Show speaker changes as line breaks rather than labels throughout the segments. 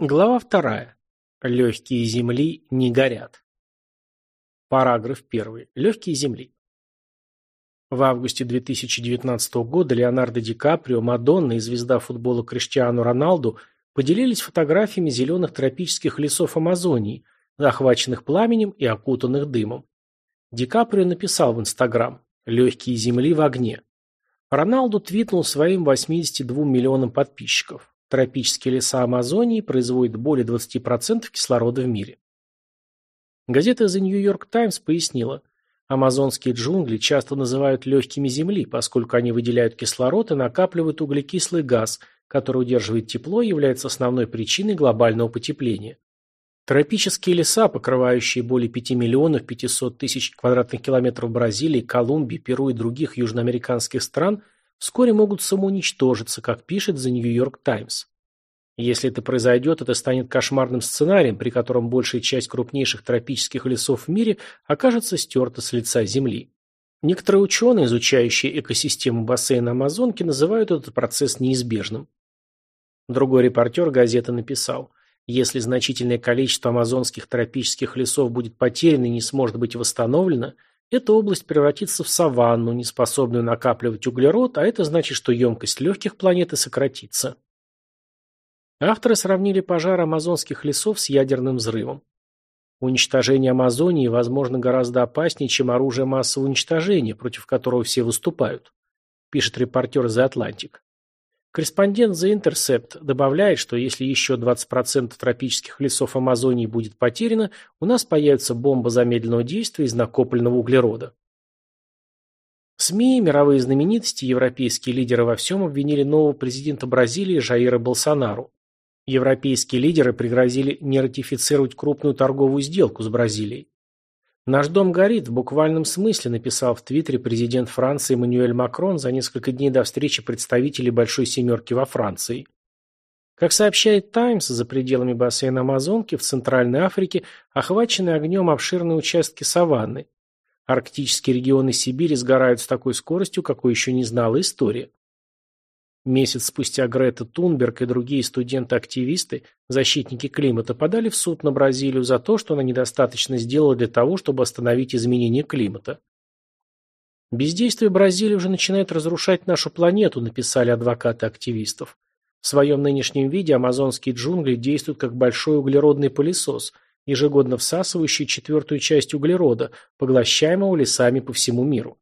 Глава вторая. Легкие земли не горят. Параграф первый. Легкие земли. В августе 2019 года Леонардо Ди Каприо, Мадонна и звезда футбола Криштиану Роналду поделились фотографиями зеленых тропических лесов Амазонии, захваченных пламенем и окутанных дымом. Ди Каприо написал в Инстаграм «Легкие земли в огне». Роналду твитнул своим 82 миллионам подписчиков. Тропические леса Амазонии производят более 20% кислорода в мире. Газета The New York Times пояснила, амазонские джунгли часто называют легкими земли, поскольку они выделяют кислород и накапливают углекислый газ, который удерживает тепло и является основной причиной глобального потепления. Тропические леса, покрывающие более 5 миллионов 500 тысяч квадратных километров Бразилии, Колумбии, Перу и других южноамериканских стран – вскоре могут самоуничтожиться, как пишет The New York Times. Если это произойдет, это станет кошмарным сценарием, при котором большая часть крупнейших тропических лесов в мире окажется стерта с лица Земли. Некоторые ученые, изучающие экосистему бассейна Амазонки, называют этот процесс неизбежным. Другой репортер газеты написал, если значительное количество амазонских тропических лесов будет потеряно и не сможет быть восстановлено, эта область превратится в саванну, неспособную накапливать углерод, а это значит, что емкость легких планеты сократится. Авторы сравнили пожар амазонских лесов с ядерным взрывом. Уничтожение Амазонии, возможно, гораздо опаснее, чем оружие массового уничтожения, против которого все выступают, пишет репортер The Atlantic. Корреспондент The Intercept добавляет, что если еще 20% тропических лесов Амазонии будет потеряно, у нас появится бомба замедленного действия из накопленного углерода. СМИ, мировые знаменитости, европейские лидеры во всем обвинили нового президента Бразилии Жаира Болсонару. Европейские лидеры пригрозили не ратифицировать крупную торговую сделку с Бразилией. «Наш дом горит» в буквальном смысле написал в Твиттере президент Франции Эммануэль Макрон за несколько дней до встречи представителей Большой Семерки во Франции. Как сообщает «Таймс», за пределами бассейна Амазонки в Центральной Африке охвачены огнем обширные участки саванны. Арктические регионы Сибири сгорают с такой скоростью, какой еще не знала история. Месяц спустя Грета Тунберг и другие студенты-активисты, защитники климата, подали в суд на Бразилию за то, что она недостаточно сделала для того, чтобы остановить изменение климата. Бездействие Бразилии уже начинает разрушать нашу планету, написали адвокаты активистов. В своем нынешнем виде амазонские джунгли действуют как большой углеродный пылесос, ежегодно всасывающий четвертую часть углерода, поглощаемого лесами по всему миру.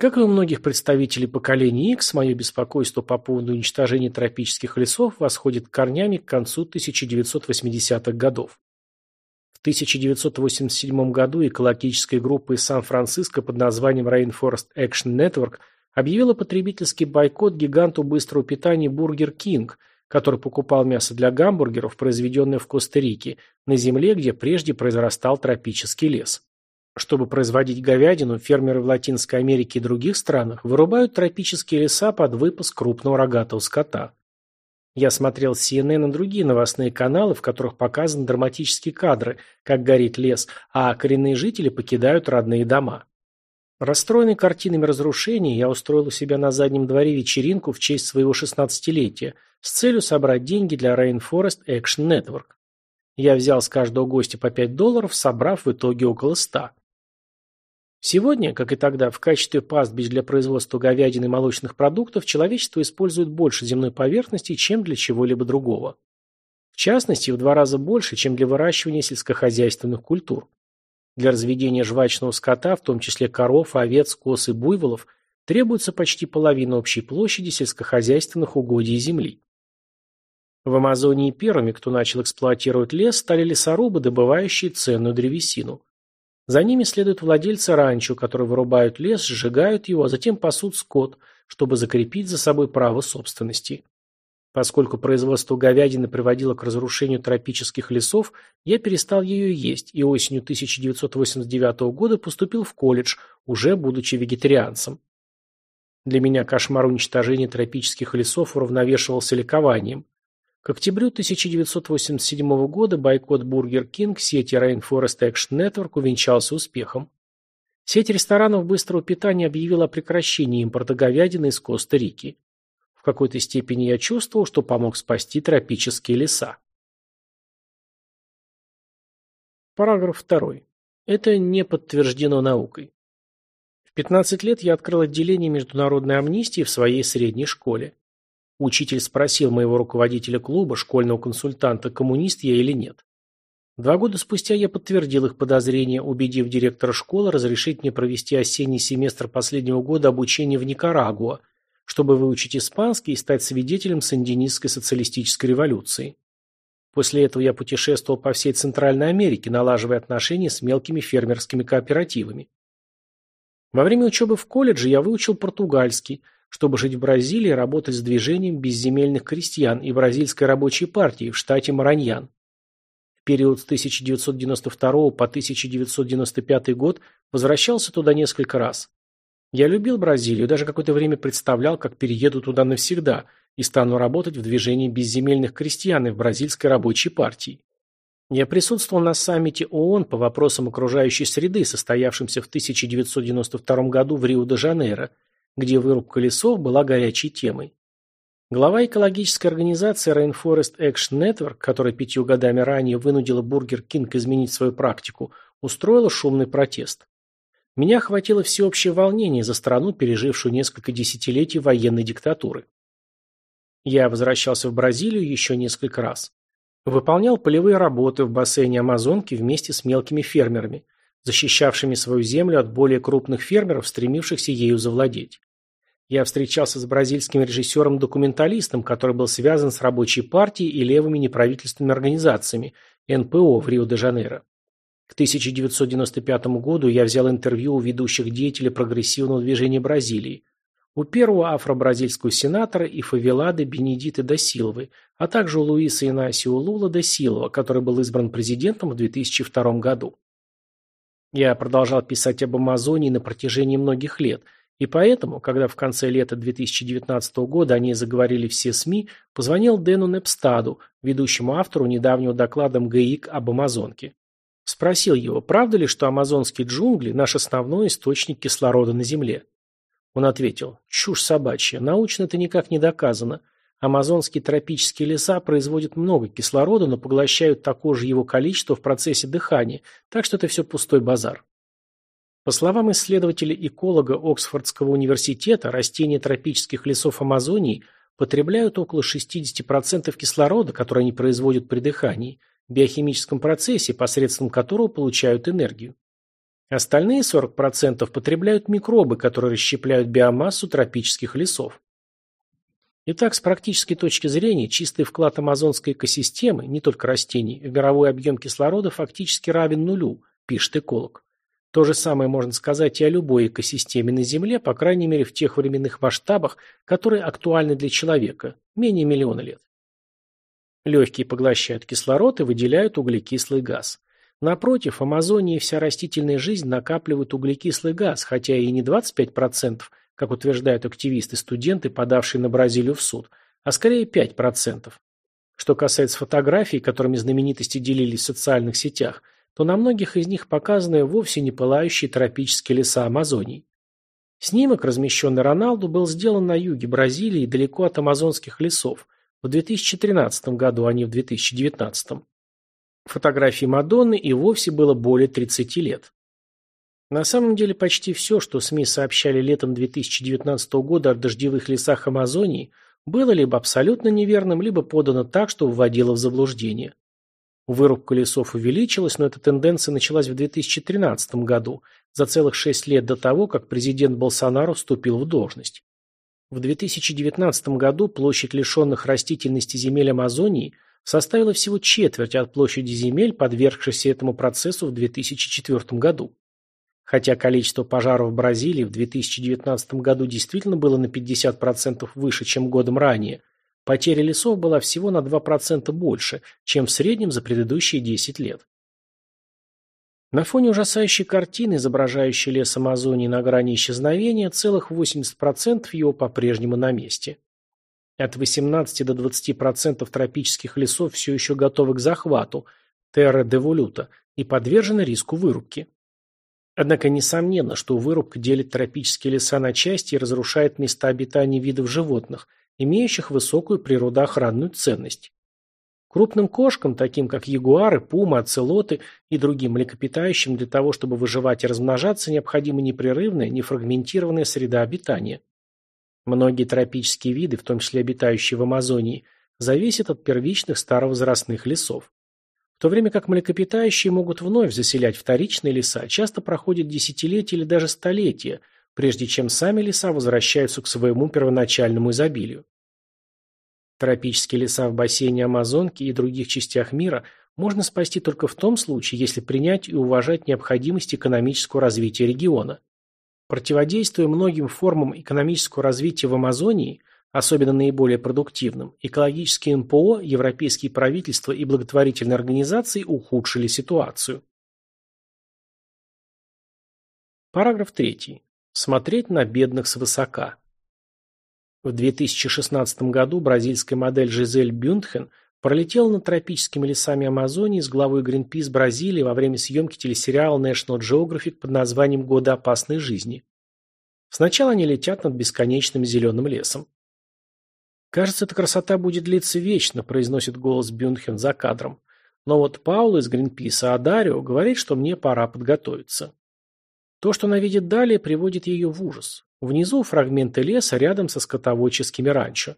Как и у многих представителей поколения X, мое беспокойство по поводу уничтожения тропических лесов восходит корнями к концу 1980-х годов. В 1987 году экологическая группа из Сан-Франциско под названием Rainforest Action Network объявила потребительский бойкот гиганту быстрого питания Burger King, который покупал мясо для гамбургеров, произведенное в Коста-Рике, на земле, где прежде произрастал тропический лес. Чтобы производить говядину, фермеры в Латинской Америке и других странах вырубают тропические леса под выпуск крупного рогатого скота. Я смотрел CNN и другие новостные каналы, в которых показаны драматические кадры, как горит лес, а коренные жители покидают родные дома. Расстроенный картинами разрушений, я устроил у себя на заднем дворе вечеринку в честь своего 16-летия с целью собрать деньги для Rainforest Action Network. Я взял с каждого гостя по 5 долларов, собрав в итоге около 100. Сегодня, как и тогда, в качестве пастбищ для производства говядины и молочных продуктов человечество использует больше земной поверхности, чем для чего-либо другого. В частности, в два раза больше, чем для выращивания сельскохозяйственных культур. Для разведения жвачного скота, в том числе коров, овец, коз и буйволов, требуется почти половина общей площади сельскохозяйственных угодий земли. В Амазонии первыми, кто начал эксплуатировать лес, стали лесорубы, добывающие ценную древесину. За ними следуют владельцы ранчо, которые вырубают лес, сжигают его, а затем пасут скот, чтобы закрепить за собой право собственности. Поскольку производство говядины приводило к разрушению тропических лесов, я перестал ее есть и осенью 1989 года поступил в колледж, уже будучи вегетарианцем. Для меня кошмар уничтожения тропических лесов уравновешивался ликованием. К октябрю 1987 года бойкот Burger King сети Rainforest Action Network увенчался успехом. Сеть ресторанов быстрого питания объявила о прекращении импорта говядины из Коста-Рики. В какой-то степени я чувствовал, что помог спасти тропические леса. Параграф 2. Это не подтверждено наукой. В 15 лет я открыл отделение международной амнистии в своей средней школе. Учитель спросил моего руководителя клуба, школьного консультанта, коммунист я или нет. Два года спустя я подтвердил их подозрения, убедив директора школы разрешить мне провести осенний семестр последнего года обучения в Никарагуа, чтобы выучить испанский и стать свидетелем сандинистской социалистической революции. После этого я путешествовал по всей Центральной Америке, налаживая отношения с мелкими фермерскими кооперативами. Во время учебы в колледже я выучил португальский, чтобы жить в Бразилии работать с движением безземельных крестьян и бразильской рабочей партией в штате Мараньян. В период с 1992 по 1995 год возвращался туда несколько раз. Я любил Бразилию, даже какое-то время представлял, как перееду туда навсегда и стану работать в движении безземельных крестьян и в бразильской рабочей партии. Я присутствовал на саммите ООН по вопросам окружающей среды, состоявшемся в 1992 году в Рио-де-Жанейро, где вырубка лесов была горячей темой. Глава экологической организации Rainforest Action Network, которая пятью годами ранее вынудила Бургер Кинг изменить свою практику, устроила шумный протест. Меня охватило всеобщее волнение за страну, пережившую несколько десятилетий военной диктатуры. Я возвращался в Бразилию еще несколько раз. Выполнял полевые работы в бассейне Амазонки вместе с мелкими фермерами, защищавшими свою землю от более крупных фермеров, стремившихся ею завладеть. Я встречался с бразильским режиссером-документалистом, который был связан с рабочей партией и левыми неправительственными организациями НПО в Рио-де-Жанейро. К 1995 году я взял интервью у ведущих деятелей прогрессивного движения Бразилии, у первого афро-бразильского сенатора и фавелады Бенедиты да Силвы, а также у Луиса Инасио Лула да Силва, который был избран президентом в 2002 году. Я продолжал писать об Амазонии на протяжении многих лет, и поэтому, когда в конце лета 2019 года они заговорили все СМИ, позвонил Дэну Непстаду, ведущему автору недавнего доклада МГИК об Амазонке. Спросил его, правда ли, что амазонские джунгли – наш основной источник кислорода на Земле. Он ответил, чушь собачья, научно это никак не доказано. Амазонские тропические леса производят много кислорода, но поглощают такое же его количество в процессе дыхания, так что это все пустой базар. По словам исследователя-эколога Оксфордского университета, растения тропических лесов Амазонии потребляют около 60% кислорода, который они производят при дыхании, биохимическом процессе, посредством которого получают энергию. Остальные 40% потребляют микробы, которые расщепляют биомассу тропических лесов. Итак, с практической точки зрения, чистый вклад амазонской экосистемы, не только растений, в мировой объем кислорода фактически равен нулю, пишет эколог. То же самое можно сказать и о любой экосистеме на Земле, по крайней мере в тех временных масштабах, которые актуальны для человека, менее миллиона лет. Легкие поглощают кислород и выделяют углекислый газ. Напротив, Амазония и вся растительная жизнь накапливают углекислый газ, хотя и не 25%, как утверждают активисты-студенты, подавшие на Бразилию в суд, а скорее 5%. Что касается фотографий, которыми знаменитости делились в социальных сетях, то на многих из них показаны вовсе не пылающие тропические леса Амазонии. Снимок, размещенный Роналду, был сделан на юге Бразилии, далеко от амазонских лесов – в 2013 году, а не в 2019. Фотографии Мадонны и вовсе было более 30 лет. На самом деле почти все, что СМИ сообщали летом 2019 года о дождевых лесах Амазонии, было либо абсолютно неверным, либо подано так, что вводило в заблуждение. Вырубка лесов увеличилась, но эта тенденция началась в 2013 году, за целых шесть лет до того, как президент Болсонaro вступил в должность. В 2019 году площадь лишенных растительности земель Амазонии составила всего четверть от площади земель, подвергшихся этому процессу в 2004 году. Хотя количество пожаров в Бразилии в 2019 году действительно было на 50% выше, чем годом ранее, потеря лесов была всего на 2% больше, чем в среднем за предыдущие 10 лет. На фоне ужасающей картины, изображающей лес Амазонии на грани исчезновения, целых 80% его по-прежнему на месте. От 18 до 20% тропических лесов все еще готовы к захвату, терра деволюта, и подвержены риску вырубки. Однако несомненно, что вырубка делит тропические леса на части и разрушает места обитания видов животных, имеющих высокую природоохранную ценность. Крупным кошкам, таким как ягуары, пумы, оцелоты и другим млекопитающим, для того, чтобы выживать и размножаться, необходима непрерывная, нефрагментированная среда обитания. Многие тропические виды, в том числе обитающие в Амазонии, зависят от первичных старовозрастных лесов. То время как млекопитающие могут вновь заселять вторичные леса, часто проходят десятилетия или даже столетия, прежде чем сами леса возвращаются к своему первоначальному изобилию. Тропические леса в бассейне Амазонки и других частях мира можно спасти только в том случае, если принять и уважать необходимость экономического развития региона. Противодействуя многим формам экономического развития в Амазонии, особенно наиболее продуктивным, экологические НПО, европейские правительства и благотворительные организации ухудшили ситуацию. Параграф 3. Смотреть на бедных свысока. В 2016 году бразильская модель Жизель Бюндхен пролетела над тропическими лесами Амазонии с главой Greenpeace Бразилии во время съемки телесериала National Geographic под названием «Годы опасной жизни». Сначала они летят над бесконечным зеленым лесом. «Кажется, эта красота будет длиться вечно», – произносит голос Бюндхен за кадром. Но вот Паул из Гринписа Адарио говорит, что мне пора подготовиться. То, что она видит далее, приводит ее в ужас. Внизу фрагменты леса рядом со скотоводческими ранчо.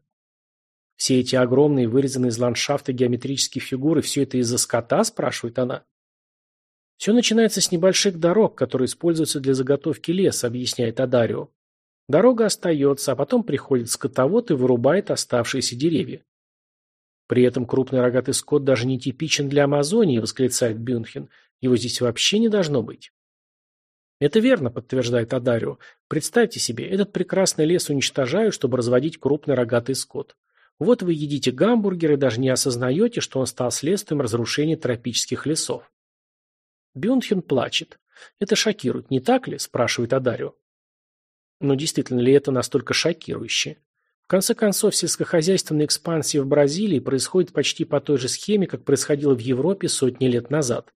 Все эти огромные, вырезанные из ландшафта геометрические фигуры, все это из-за скота, спрашивает она. Все начинается с небольших дорог, которые используются для заготовки леса, объясняет Адарио. Дорога остается, а потом приходит скотовод и вырубает оставшиеся деревья. При этом крупный рогатый скот даже не типичен для Амазонии, восклицает Бюнхен. Его здесь вообще не должно быть. Это верно, подтверждает Адарио. Представьте себе, этот прекрасный лес уничтожают, чтобы разводить крупный рогатый скот. Вот вы едите гамбургер и даже не осознаете, что он стал следствием разрушения тропических лесов. Бюнхен плачет. Это шокирует, не так ли? спрашивает Адарио. Но действительно ли это настолько шокирующе? В конце концов, сельскохозяйственная экспансия в Бразилии происходит почти по той же схеме, как происходило в Европе сотни лет назад.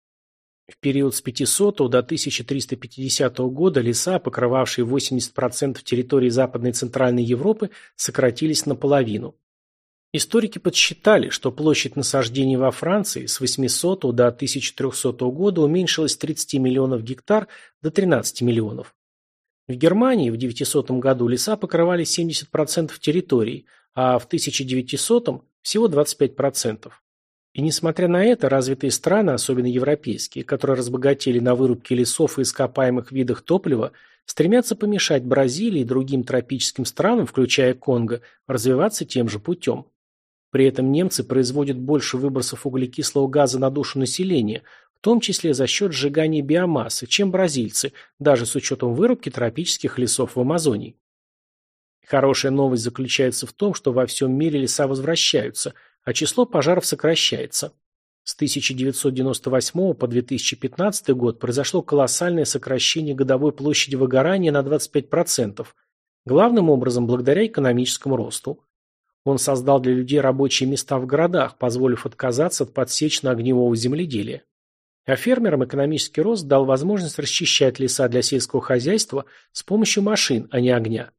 В период с 500 до 1350 года леса, покрывавшие 80% территории Западной и Центральной Европы, сократились наполовину. Историки подсчитали, что площадь насаждений во Франции с 800 до 1300 года уменьшилась с 30 миллионов гектар до 13 миллионов. В Германии в 900 году леса покрывали 70% территории, а в 1900 всего 25%. И несмотря на это, развитые страны, особенно европейские, которые разбогатели на вырубке лесов и ископаемых видах топлива, стремятся помешать Бразилии и другим тропическим странам, включая Конго, развиваться тем же путем. При этом немцы производят больше выбросов углекислого газа на душу населения, том числе за счет сжигания биомассы, чем бразильцы, даже с учетом вырубки тропических лесов в Амазонии. Хорошая новость заключается в том, что во всем мире леса возвращаются – а число пожаров сокращается. С 1998 по 2015 год произошло колоссальное сокращение годовой площади выгорания на 25%, главным образом благодаря экономическому росту. Он создал для людей рабочие места в городах, позволив отказаться от подсечно-огневого земледелия. А фермерам экономический рост дал возможность расчищать леса для сельского хозяйства с помощью машин, а не огня.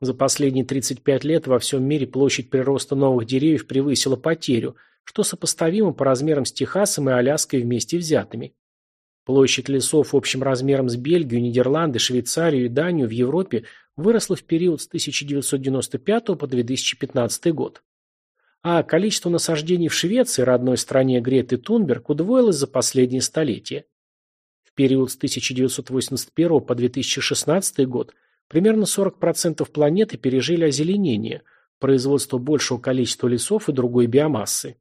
За последние 35 лет во всем мире площадь прироста новых деревьев превысила потерю, что сопоставимо по размерам с Техасом и Аляской вместе взятыми. Площадь лесов общим размером с Бельгию, Нидерланды, Швейцарию и Данию в Европе выросла в период с 1995 по 2015 год. А количество насаждений в Швеции, родной стране Греты Тунберг, удвоилось за последние столетия. В период с 1981 по 2016 год Примерно 40% планеты пережили озеленение, производство большего количества лесов и другой биомассы.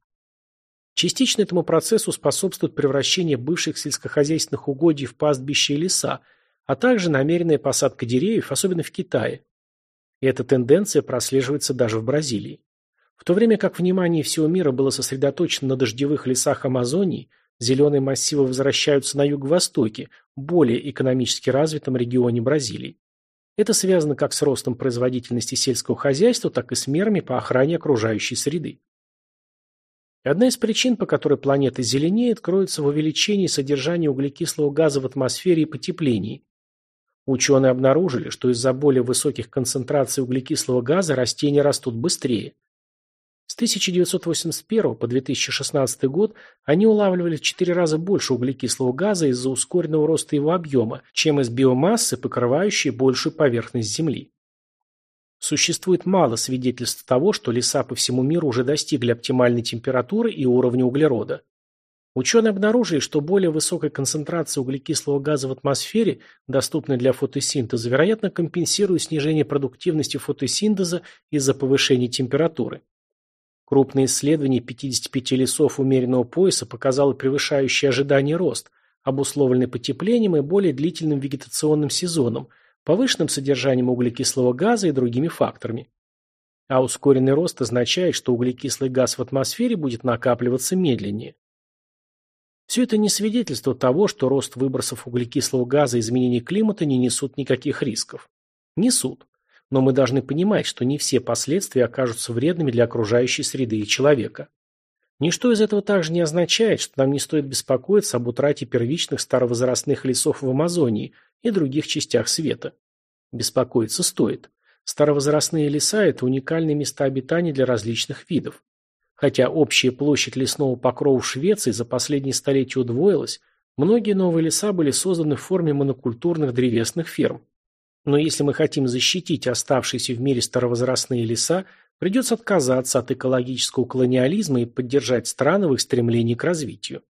Частично этому процессу способствует превращение бывших сельскохозяйственных угодий в пастбища и леса, а также намеренная посадка деревьев, особенно в Китае. Эта тенденция прослеживается даже в Бразилии. В то время как внимание всего мира было сосредоточено на дождевых лесах Амазонии, зеленые массивы возвращаются на юго-востоке, более экономически развитом регионе Бразилии. Это связано как с ростом производительности сельского хозяйства, так и с мерами по охране окружающей среды. Одна из причин, по которой планета зеленеет, кроется в увеличении содержания углекислого газа в атмосфере и потеплении. Ученые обнаружили, что из-за более высоких концентраций углекислого газа растения растут быстрее. С 1981 по 2016 год они улавливали в 4 раза больше углекислого газа из-за ускоренного роста его объема, чем из биомассы, покрывающей большую поверхность Земли. Существует мало свидетельств того, что леса по всему миру уже достигли оптимальной температуры и уровня углерода. Ученые обнаружили, что более высокая концентрация углекислого газа в атмосфере, доступная для фотосинтеза, вероятно компенсирует снижение продуктивности фотосинтеза из-за повышения температуры. Крупное исследование 55 лесов умеренного пояса показало превышающий ожидания рост, обусловленный потеплением и более длительным вегетационным сезоном, повышенным содержанием углекислого газа и другими факторами. А ускоренный рост означает, что углекислый газ в атмосфере будет накапливаться медленнее. Все это не свидетельство того, что рост выбросов углекислого газа и изменение климата не несут никаких рисков. Несут. Но мы должны понимать, что не все последствия окажутся вредными для окружающей среды и человека. Ничто из этого также не означает, что нам не стоит беспокоиться об утрате первичных старовозрастных лесов в Амазонии и других частях света. Беспокоиться стоит. Старовозрастные леса – это уникальные места обитания для различных видов. Хотя общая площадь лесного покрова в Швеции за последние столетия удвоилась, многие новые леса были созданы в форме монокультурных древесных ферм. Но если мы хотим защитить оставшиеся в мире старовозрастные леса, придется отказаться от экологического колониализма и поддержать страны в их стремлении к развитию.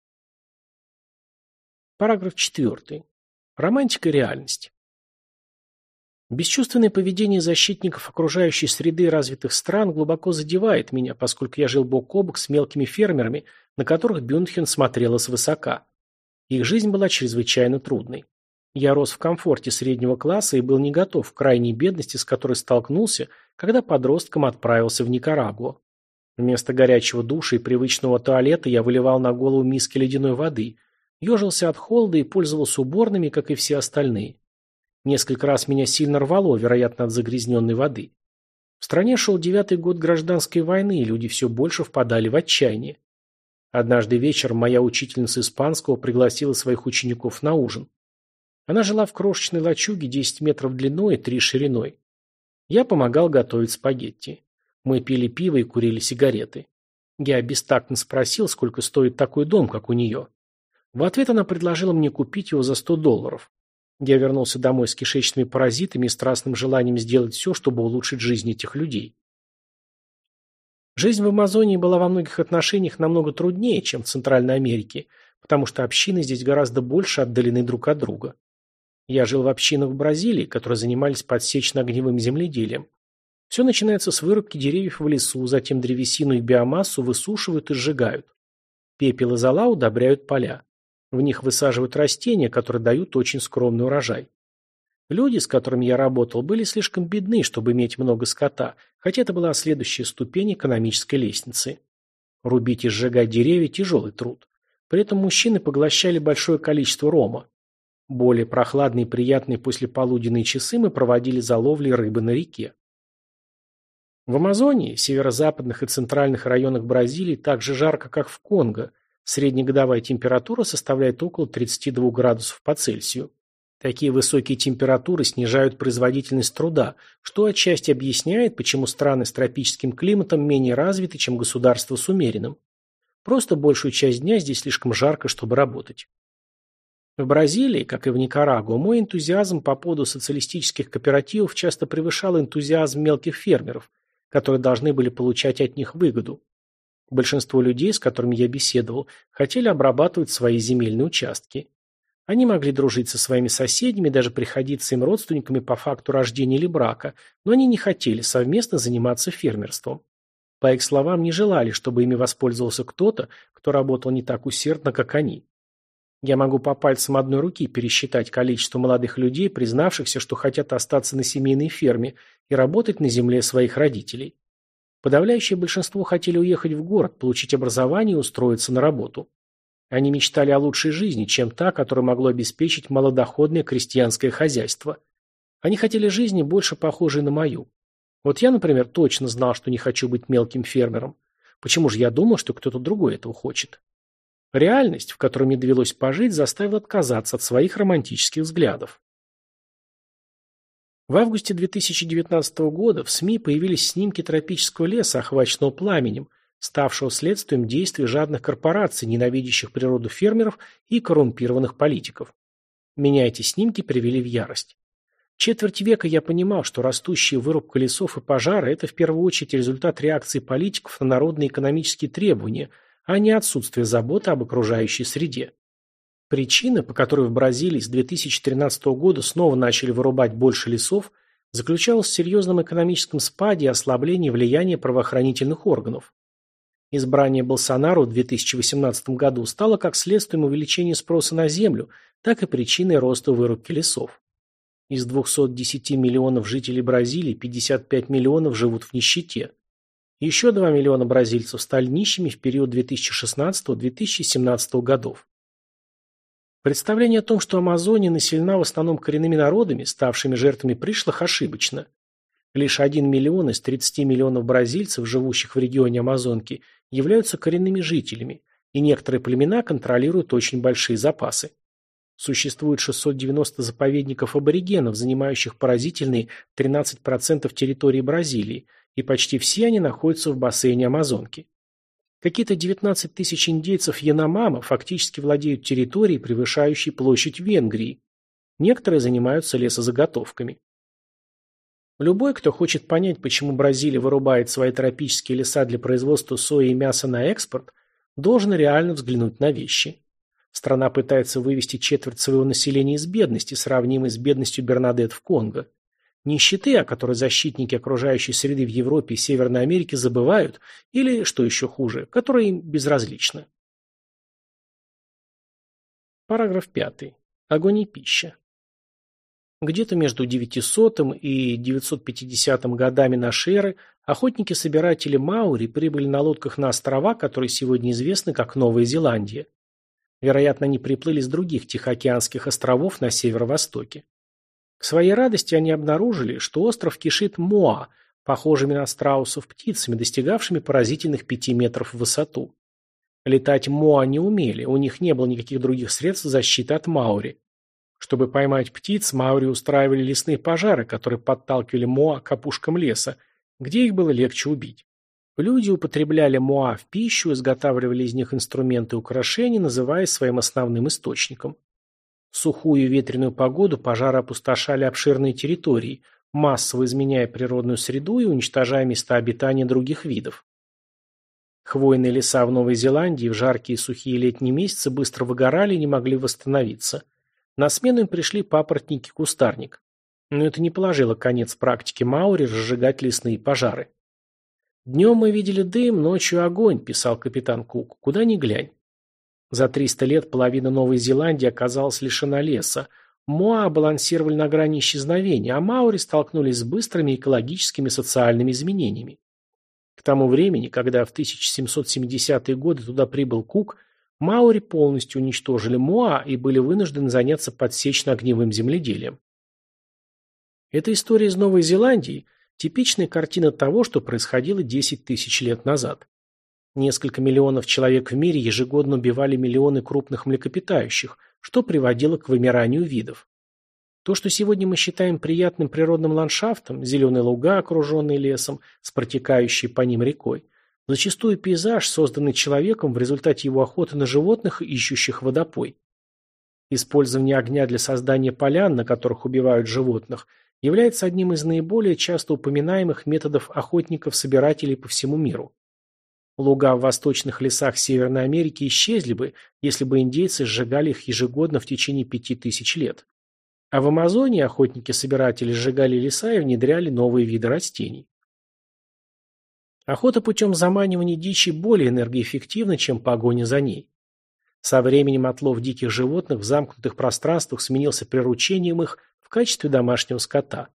Параграф 4. Романтика и реальность. Бесчувственное поведение защитников окружающей среды развитых стран глубоко задевает меня, поскольку я жил бок о бок с мелкими фермерами, на которых Бюндхен смотрела свысока. Их жизнь была чрезвычайно трудной. Я рос в комфорте среднего класса и был не готов к крайней бедности, с которой столкнулся, когда подростком отправился в Никарагуа. Вместо горячего душа и привычного туалета я выливал на голову миски ледяной воды, ежился от холода и пользовался уборными, как и все остальные. Несколько раз меня сильно рвало, вероятно, от загрязненной воды. В стране шел девятый год гражданской войны, и люди все больше впадали в отчаяние. Однажды вечером моя учительница испанского пригласила своих учеников на ужин. Она жила в крошечной лачуге 10 метров длиной и 3 шириной. Я помогал готовить спагетти. Мы пили пиво и курили сигареты. Я бестактно спросил, сколько стоит такой дом, как у нее. В ответ она предложила мне купить его за 100 долларов. Я вернулся домой с кишечными паразитами и страстным желанием сделать все, чтобы улучшить жизнь этих людей. Жизнь в Амазонии была во многих отношениях намного труднее, чем в Центральной Америке, потому что общины здесь гораздо больше отдалены друг от друга. Я жил в общинах в Бразилии, которые занимались подсечно-огневым земледелием. Все начинается с вырубки деревьев в лесу, затем древесину и биомассу высушивают и сжигают. Пепел и зола удобряют поля. В них высаживают растения, которые дают очень скромный урожай. Люди, с которыми я работал, были слишком бедны, чтобы иметь много скота, хотя это была следующая ступень экономической лестницы. Рубить и сжигать деревья – тяжелый труд. При этом мужчины поглощали большое количество рома. Более прохладные и приятные послеполуденные часы мы проводили за ловлей рыбы на реке. В Амазонии, северо-западных и центральных районах Бразилии так же жарко, как в Конго. Среднегодовая температура составляет около 32 градусов по Цельсию. Такие высокие температуры снижают производительность труда, что отчасти объясняет, почему страны с тропическим климатом менее развиты, чем государства с умеренным. Просто большую часть дня здесь слишком жарко, чтобы работать. В Бразилии, как и в Никарагуа, мой энтузиазм по поводу социалистических кооперативов часто превышал энтузиазм мелких фермеров, которые должны были получать от них выгоду. Большинство людей, с которыми я беседовал, хотели обрабатывать свои земельные участки. Они могли дружить со своими соседями, даже приходиться им родственниками по факту рождения или брака, но они не хотели совместно заниматься фермерством. По их словам, не желали, чтобы ими воспользовался кто-то, кто работал не так усердно, как они. Я могу по пальцам одной руки пересчитать количество молодых людей, признавшихся, что хотят остаться на семейной ферме и работать на земле своих родителей. Подавляющее большинство хотели уехать в город, получить образование и устроиться на работу. Они мечтали о лучшей жизни, чем та, которая могло обеспечить малодоходное крестьянское хозяйство. Они хотели жизни, больше похожей на мою. Вот я, например, точно знал, что не хочу быть мелким фермером. Почему же я думал, что кто-то другой этого хочет? Реальность, в которой мне довелось пожить, заставила отказаться от своих романтических взглядов. В августе 2019 года в СМИ появились снимки тропического леса, охваченного пламенем, ставшего следствием действий жадных корпораций, ненавидящих природу фермеров и коррумпированных политиков. Меня эти снимки привели в ярость. Четверть века я понимал, что растущая вырубка лесов и пожары – это в первую очередь результат реакции политиков на народные экономические требования, а не отсутствие заботы об окружающей среде. Причина, по которой в Бразилии с 2013 года снова начали вырубать больше лесов, заключалась в серьезном экономическом спаде и ослаблении влияния правоохранительных органов. Избрание Болсонару в 2018 году стало как следствием увеличения спроса на землю, так и причиной роста вырубки лесов. Из 210 миллионов жителей Бразилии 55 миллионов живут в нищете. Еще 2 миллиона бразильцев стали нищими в период 2016-2017 годов. Представление о том, что Амазония населена в основном коренными народами, ставшими жертвами пришлых, ошибочно. Лишь 1 миллион из 30 миллионов бразильцев, живущих в регионе Амазонки, являются коренными жителями, и некоторые племена контролируют очень большие запасы. Существует 690 заповедников аборигенов, занимающих поразительные 13% территории Бразилии, и почти все они находятся в бассейне Амазонки. Какие-то 19 тысяч индейцев Яномама фактически владеют территорией, превышающей площадь Венгрии. Некоторые занимаются лесозаготовками. Любой, кто хочет понять, почему Бразилия вырубает свои тропические леса для производства сои и мяса на экспорт, должен реально взглянуть на вещи. Страна пытается вывести четверть своего населения из бедности, сравнимой с бедностью Бернадет в Конго. Нищеты, о которой защитники окружающей среды в Европе и Северной Америке забывают, или, что еще хуже, которая им безразлична. Параграф 5. Огонь и пища. Где-то между 900 и 950 годами нашей эры охотники-собиратели Маури прибыли на лодках на острова, которые сегодня известны как Новая Зеландия. Вероятно, они приплыли с других Тихоокеанских островов на северо-востоке. К своей радости они обнаружили, что остров кишит моа, похожими на страусов птицами, достигавшими поразительных пяти метров в высоту. Летать моа не умели, у них не было никаких других средств защиты от маури. Чтобы поймать птиц, маури устраивали лесные пожары, которые подталкивали моа к опушкам леса, где их было легче убить. Люди употребляли моа в пищу, изготавливали из них инструменты и украшения, называя своим основным источником. Сухую и ветреную погоду пожары опустошали обширные территории, массово изменяя природную среду и уничтожая места обитания других видов. Хвойные леса в Новой Зеландии в жаркие и сухие летние месяцы быстро выгорали и не могли восстановиться. На смену им пришли папоротники кустарник. Но это не положило конец практике Маури разжигать лесные пожары. «Днем мы видели дым, ночью огонь», – писал капитан Кук. «Куда ни глянь». За 300 лет половина Новой Зеландии оказалась лишена леса. Моа балансировали на грани исчезновения, а Маури столкнулись с быстрыми экологическими и социальными изменениями. К тому времени, когда в 1770-е годы туда прибыл Кук, Маури полностью уничтожили Моа и были вынуждены заняться подсечно-огневым земледелием. Эта история из Новой Зеландии – типичная картина того, что происходило 10 тысяч лет назад. Несколько миллионов человек в мире ежегодно убивали миллионы крупных млекопитающих, что приводило к вымиранию видов. То, что сегодня мы считаем приятным природным ландшафтом, зеленые луга, окруженные лесом, с протекающей по ним рекой, зачастую пейзаж, созданный человеком в результате его охоты на животных, ищущих водопой. Использование огня для создания полян, на которых убивают животных, является одним из наиболее часто упоминаемых методов охотников-собирателей по всему миру. Луга в восточных лесах Северной Америки исчезли бы, если бы индейцы сжигали их ежегодно в течение пяти тысяч лет. А в Амазонии охотники-собиратели сжигали леса и внедряли новые виды растений. Охота путем заманивания дичи более энергоэффективна, чем погоня за ней. Со временем отлов диких животных в замкнутых пространствах сменился приручением их в качестве домашнего скота.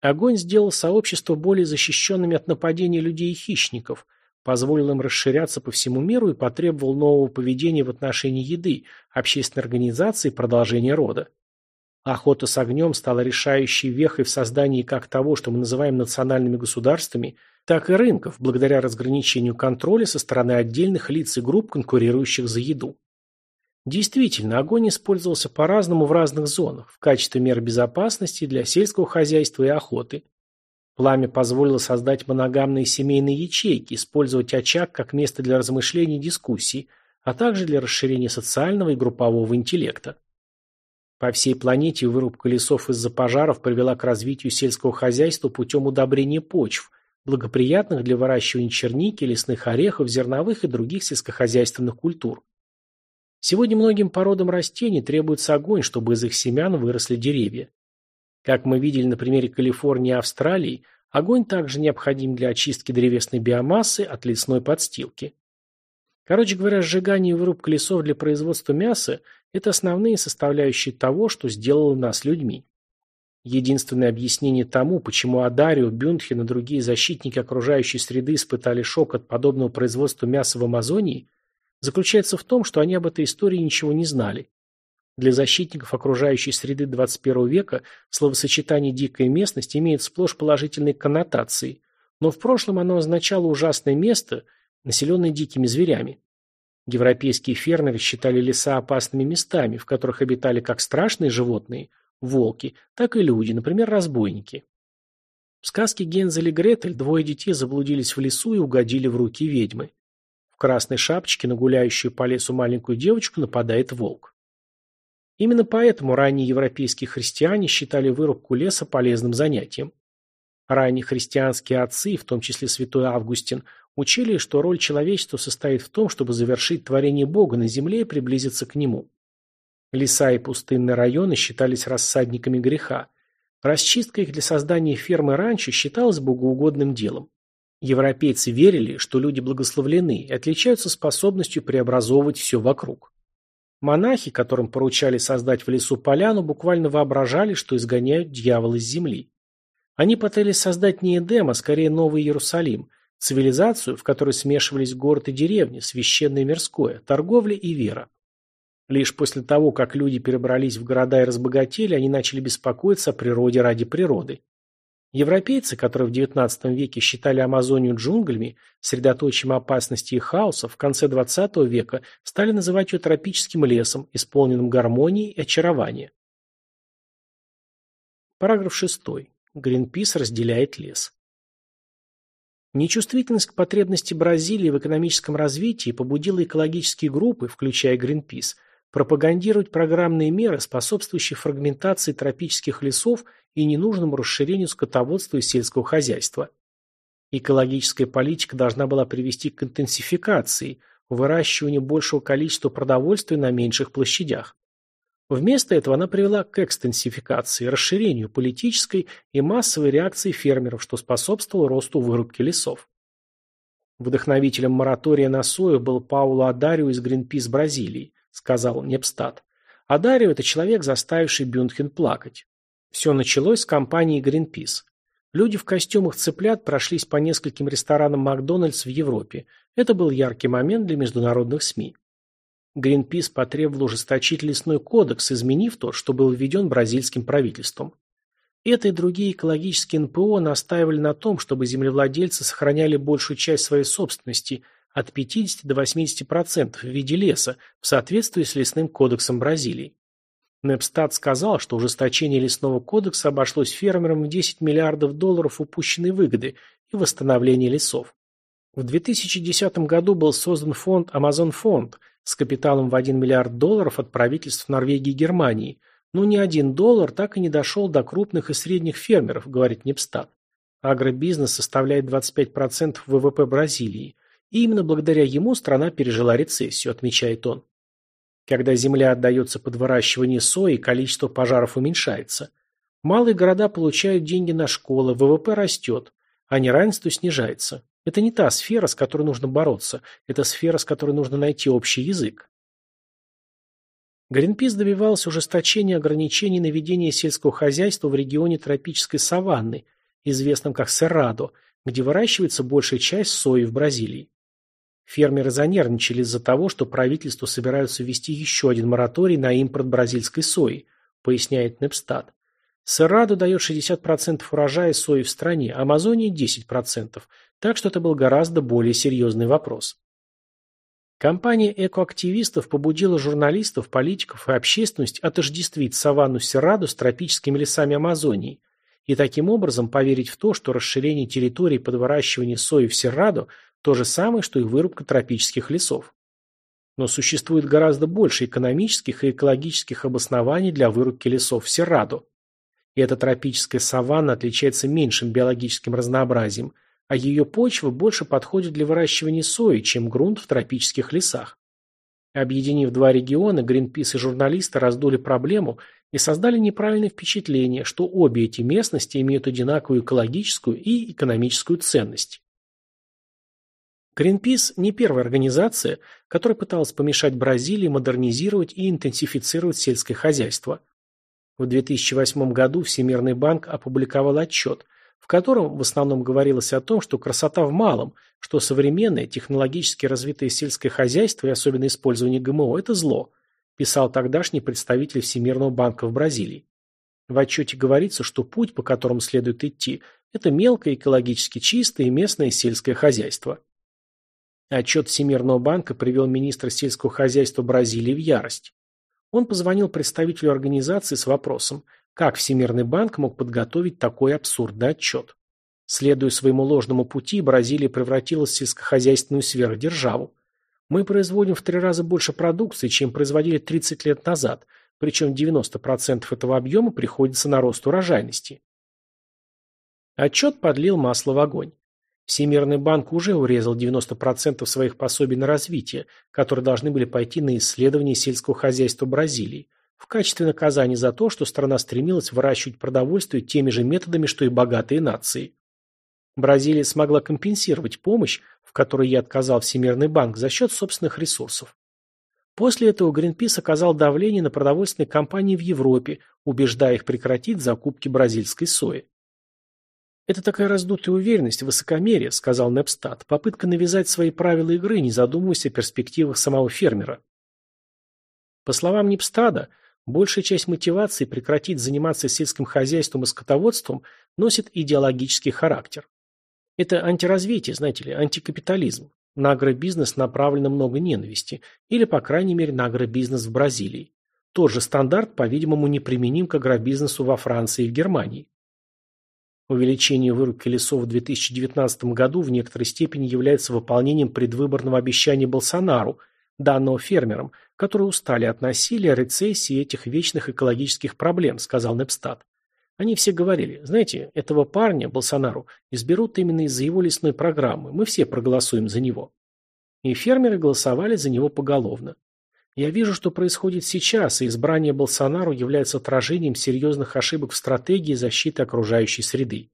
Огонь сделал сообщество более защищенными от нападений людей и хищников, позволил им расширяться по всему миру и потребовал нового поведения в отношении еды, общественной организации и продолжения рода. Охота с огнем стала решающей вехой в создании как того, что мы называем национальными государствами, так и рынков, благодаря разграничению контроля со стороны отдельных лиц и групп, конкурирующих за еду. Действительно, огонь использовался по-разному в разных зонах, в качестве мер безопасности для сельского хозяйства и охоты. Пламя позволило создать моногамные семейные ячейки, использовать очаг как место для размышлений и дискуссий, а также для расширения социального и группового интеллекта. По всей планете вырубка лесов из-за пожаров привела к развитию сельского хозяйства путем удобрения почв, благоприятных для выращивания черники, лесных орехов, зерновых и других сельскохозяйственных культур. Сегодня многим породам растений требуется огонь, чтобы из их семян выросли деревья. Как мы видели на примере Калифорнии и Австралии, огонь также необходим для очистки древесной биомассы от лесной подстилки. Короче говоря, сжигание и вырубка лесов для производства мяса – это основные составляющие того, что сделало нас людьми. Единственное объяснение тому, почему Адарио, Бюндхен и другие защитники окружающей среды испытали шок от подобного производства мяса в Амазонии, заключается в том, что они об этой истории ничего не знали. Для защитников окружающей среды 21 века словосочетание «дикая местность» имеет сплошь положительные коннотации, но в прошлом оно означало ужасное место, населенное дикими зверями. Европейские фермеры считали леса опасными местами, в которых обитали как страшные животные, волки, так и люди, например, разбойники. В сказке Гензель и Гретель двое детей заблудились в лесу и угодили в руки ведьмы. В красной шапочке на гуляющую по лесу маленькую девочку нападает волк. Именно поэтому ранние европейские христиане считали вырубку леса полезным занятием. Ранние христианские отцы, в том числе святой Августин, учили, что роль человечества состоит в том, чтобы завершить творение Бога на земле и приблизиться к Нему. Леса и пустынные районы считались рассадниками греха. Расчистка их для создания фермы раньше считалась богоугодным делом. Европейцы верили, что люди благословлены и отличаются способностью преобразовывать все вокруг. Монахи, которым поручали создать в лесу поляну, буквально воображали, что изгоняют дьявола из земли. Они пытались создать не Эдем, а скорее Новый Иерусалим, цивилизацию, в которой смешивались город и деревня, священное и мирское, торговля и вера. Лишь после того, как люди перебрались в города и разбогатели, они начали беспокоиться о природе ради природы. Европейцы, которые в XIX веке считали Амазонию джунглями, средоточием опасности и хаоса, в конце XX века стали называть ее тропическим лесом, исполненным гармонии и очарования. Параграф 6. Гринпис разделяет лес. Нечувствительность к потребности Бразилии в экономическом развитии побудила экологические группы, включая Гринпис, пропагандировать программные меры, способствующие фрагментации тропических лесов и ненужному расширению скотоводства и сельского хозяйства. Экологическая политика должна была привести к интенсификации, выращиванию большего количества продовольствия на меньших площадях. Вместо этого она привела к экстенсификации, расширению политической и массовой реакции фермеров, что способствовало росту вырубки лесов. Вдохновителем моратория на сою был Пауло Адарио из Гринпис Бразилии сказал Непстат. А Дарио – это человек, заставивший Бюндхен плакать. Все началось с компании Greenpeace. Люди в костюмах цыплят прошлись по нескольким ресторанам Макдональдс в Европе. Это был яркий момент для международных СМИ. Greenpeace потребовал ужесточить лесной кодекс, изменив тот, что был введен бразильским правительством. Это и другие экологические НПО настаивали на том, чтобы землевладельцы сохраняли большую часть своей собственности – от 50 до 80% в виде леса в соответствии с лесным кодексом Бразилии. Непстат сказал, что ужесточение лесного кодекса обошлось фермерам в 10 миллиардов долларов упущенной выгоды и восстановления лесов. В 2010 году был создан фонд Amazon Фонд с капиталом в 1 миллиард долларов от правительств Норвегии и Германии, но ни один доллар так и не дошел до крупных и средних фермеров, говорит Непстат. Агробизнес составляет 25% ВВП Бразилии, и именно благодаря ему страна пережила рецессию, отмечает он. Когда земля отдается под выращивание сои, количество пожаров уменьшается. Малые города получают деньги на школы, ВВП растет, а неравенство снижается. Это не та сфера, с которой нужно бороться, это сфера, с которой нужно найти общий язык. Гринпис добивался ужесточения ограничений на ведение сельского хозяйства в регионе тропической саванны, известном как Серрадо, где выращивается большая часть сои в Бразилии. Фермеры занервничали из-за того, что правительство собираются ввести еще один мораторий на импорт бразильской сои, поясняет Непстат. Серрадо дает 60% урожая сои в стране, Амазонии 10%, так что это был гораздо более серьезный вопрос. Компания экоактивистов побудила журналистов, политиков и общественность отождествить саванну Серрадо с тропическими лесами Амазонии и таким образом поверить в то, что расширение территорий под выращивание сои в Серрадо – то же самое, что и вырубка тропических лесов. Но существует гораздо больше экономических и экологических обоснований для вырубки лесов в Серрадо. И эта тропическая саванна отличается меньшим биологическим разнообразием – а ее почва больше подходит для выращивания сои, чем грунт в тропических лесах. Объединив два региона, Гринпис и журналисты раздули проблему и создали неправильное впечатление, что обе эти местности имеют одинаковую экологическую и экономическую ценность. Гринпис не первая организация, которая пыталась помешать Бразилии модернизировать и интенсифицировать сельское хозяйство. В 2008 году Всемирный банк опубликовал отчет, в котором в основном говорилось о том, что красота в малом, что современное, технологически развитое сельское хозяйство и особенно использование ГМО – это зло, писал тогдашний представитель Всемирного банка в Бразилии. В отчете говорится, что путь, по которому следует идти, это мелкое, экологически чистое и местное сельское хозяйство. Отчет Всемирного банка привел министра сельского хозяйства Бразилии в ярость. Он позвонил представителю организации с вопросом, как Всемирный банк мог подготовить такой абсурдный отчет? Следуя своему ложному пути, Бразилия превратилась в сельскохозяйственную сверхдержаву. Мы производим в три раза больше продукции, чем производили 30 лет назад, причем 90% этого объема приходится на рост урожайности. Отчет подлил масло в огонь. Всемирный банк уже урезал 90% своих пособий на развитие, которые должны были пойти на исследование сельского хозяйства Бразилии, в качестве наказания за то, что страна стремилась выращивать продовольствие теми же методами, что и богатые нации. Бразилия смогла компенсировать помощь, в которой ей отказал Всемирный банк, за счет собственных ресурсов. После этого Гринпис оказал давление на продовольственные компании в Европе, убеждая их прекратить закупки бразильской сои. «Это такая раздутая уверенность, высокомерие», — сказал Непстат, попытка навязать свои правила игры, не задумываясь о перспективах самого фермера. По словам Непстада, Большая часть мотивации прекратить заниматься сельским хозяйством и скотоводством носит идеологический характер. Это антиразвитие, знаете ли, антикапитализм. На агробизнес направлено много ненависти, или, по крайней мере, на агробизнес в Бразилии. Тот же стандарт, по-видимому, неприменим к агробизнесу во Франции и в Германии. Увеличение вырубки лесов в 2019 году в некоторой степени является выполнением предвыборного обещания Болсонару – данного фермерам, которые устали от насилия, рецессии и этих вечных экологических проблем, сказал Непстат. Они все говорили, знаете, этого парня, Болсонару, изберут именно из-за его лесной программы, мы все проголосуем за него. И фермеры голосовали за него поголовно. Я вижу, что происходит сейчас, и избрание Болсонару является отражением серьезных ошибок в стратегии защиты окружающей среды.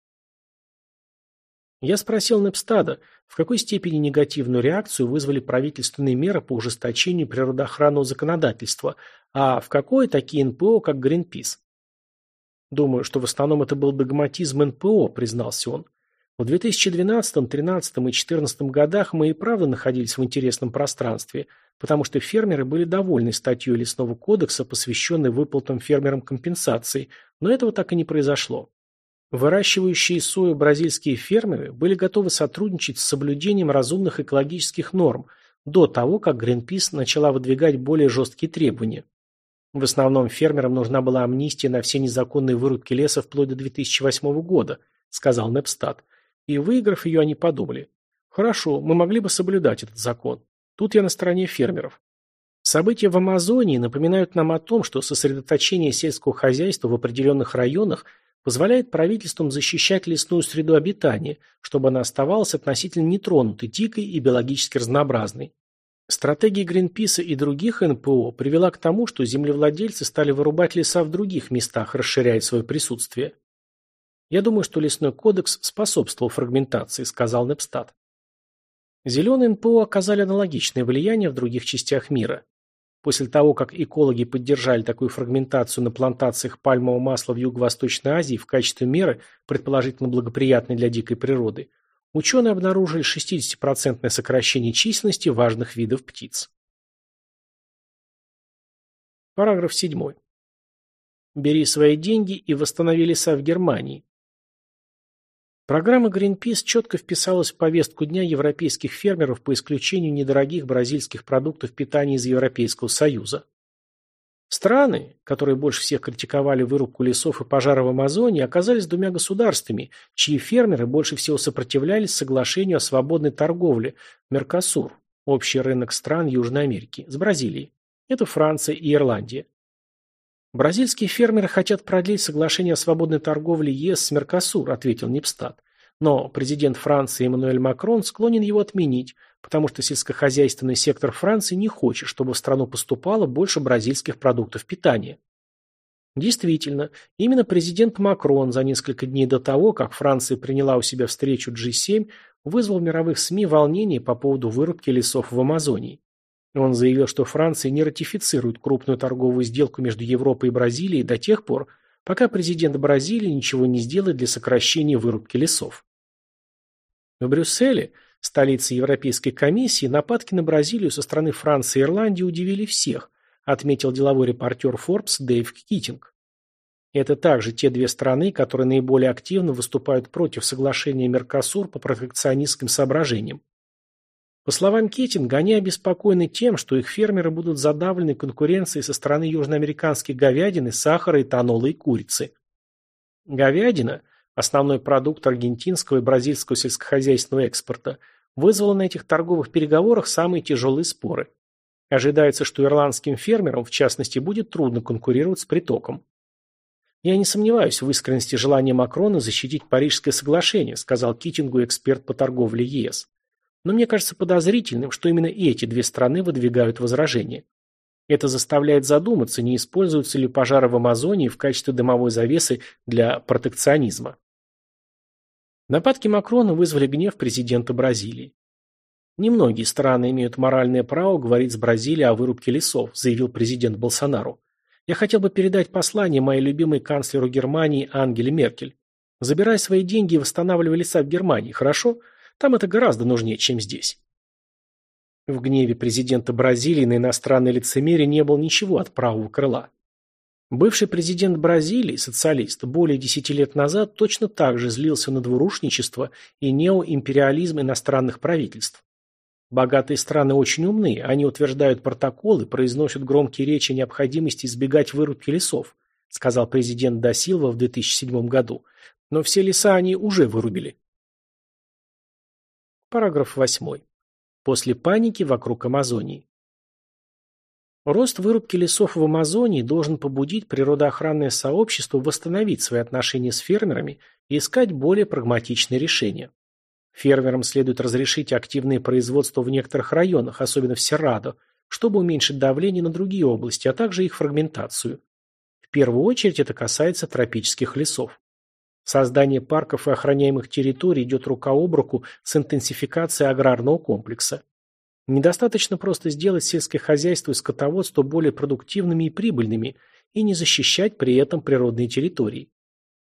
Я спросил Непстада, в какой степени негативную реакцию вызвали правительственные меры по ужесточению природоохранного законодательства, а в какой такие НПО, как Гринпис. Думаю, что в основном это был догматизм НПО, признался он. В 2012, 2013 и 2014 годах мы и правда находились в интересном пространстве, потому что фермеры были довольны статьей Лесного кодекса, посвященной выплатам фермерам компенсаций, но этого так и не произошло. Выращивающие сою бразильские фермеры были готовы сотрудничать с соблюдением разумных экологических норм до того, как Greenpeace начала выдвигать более жесткие требования. В основном фермерам нужна была амнистия на все незаконные вырубки леса вплоть до 2008 года, сказал Непстат. И выиграв ее, они подумали. Хорошо, мы могли бы соблюдать этот закон. Тут я на стороне фермеров. События в Амазонии напоминают нам о том, что сосредоточение сельского хозяйства в определенных районах – позволяет правительствам защищать лесную среду обитания, чтобы она оставалась относительно нетронутой, дикой и биологически разнообразной. Стратегия Гринписа и других НПО привела к тому, что землевладельцы стали вырубать леса в других местах, расширяя свое присутствие. «Я думаю, что лесной кодекс способствовал фрагментации», – сказал Непстат. Зеленые НПО оказали аналогичное влияние в других частях мира. После того, как экологи поддержали такую фрагментацию на плантациях пальмового масла в Юго-Восточной Азии в качестве меры, предположительно благоприятной для дикой природы, ученые обнаружили 60% сокращение численности важных видов птиц. Параграф 7. Бери свои деньги и восстанови леса в Германии. Программа Greenpeace четко вписалась в повестку дня европейских фермеров по исключению недорогих бразильских продуктов питания из Европейского Союза. Страны, которые больше всех критиковали вырубку лесов и пожары в Амазонии, оказались двумя государствами, чьи фермеры больше всего сопротивлялись соглашению о свободной торговле Меркосур, общий рынок стран Южной Америки, с Бразилией. Это Франция и Ирландия. Бразильские фермеры хотят продлить соглашение о свободной торговле ЕС с Меркосур, ответил Нипстат. Но президент Франции Эммануэль Макрон склонен его отменить, потому что сельскохозяйственный сектор Франции не хочет, чтобы в страну поступало больше бразильских продуктов питания. Действительно, именно президент Макрон за несколько дней до того, как Франция приняла у себя встречу G7, вызвал в мировых СМИ волнение по поводу вырубки лесов в Амазонии. Он заявил, что Франция не ратифицирует крупную торговую сделку между Европой и Бразилией до тех пор, пока президент Бразилии ничего не сделает для сокращения вырубки лесов. В Брюсселе, столице Европейской комиссии, нападки на Бразилию со стороны Франции и Ирландии удивили всех, отметил деловой репортер Forbes Дэйв Китинг. Это также те две страны, которые наиболее активно выступают против соглашения Меркосур по протекционистским соображениям. По словам Китинга, они обеспокоены тем, что их фермеры будут задавлены конкуренцией со стороны южноамериканской говядины, сахара, этанола и курицы. Говядина, основной продукт аргентинского и бразильского сельскохозяйственного экспорта, вызвала на этих торговых переговорах самые тяжелые споры. Ожидается, что ирландским фермерам, в частности, будет трудно конкурировать с притоком. «Я не сомневаюсь в искренности желания Макрона защитить Парижское соглашение», сказал Китингу эксперт по торговле ЕС. Но мне кажется подозрительным, что именно эти две страны выдвигают возражения. Это заставляет задуматься, не используются ли пожары в Амазонии в качестве дымовой завесы для протекционизма. Нападки Макрона вызвали гнев президента Бразилии. Немногие страны имеют моральное право говорить с Бразилией о вырубке лесов, заявил президент Болсонару. Я хотел бы передать послание моей любимой канцлеру Германии Ангеле Меркель. Забирай свои деньги и восстанавливай леса в Германии, хорошо? Там это гораздо нужнее, чем здесь. В гневе президента Бразилии на иностранное лицемерие не было ничего от правого крыла. Бывший президент Бразилии, социалист, более десяти лет назад точно так же злился на двурушничество и неоимпериализм иностранных правительств. Богатые страны очень умны, они утверждают протоколы, произносят громкие речи о необходимости избегать вырубки лесов, сказал президент Дасилва в 2007 году. Но все леса они уже вырубили. Параграф 8. После паники вокруг Амазонии. Рост вырубки лесов в Амазонии должен побудить природоохранное сообщество восстановить свои отношения с фермерами и искать более прагматичные решения. Фермерам следует разрешить активное производство в некоторых районах, особенно в Серрадо, чтобы уменьшить давление на другие области, а также их фрагментацию. В первую очередь это касается тропических лесов. Создание парков и охраняемых территорий идет рука об руку с интенсификацией аграрного комплекса. Недостаточно просто сделать сельское хозяйство и скотоводство более продуктивными и прибыльными и не защищать при этом природные территории.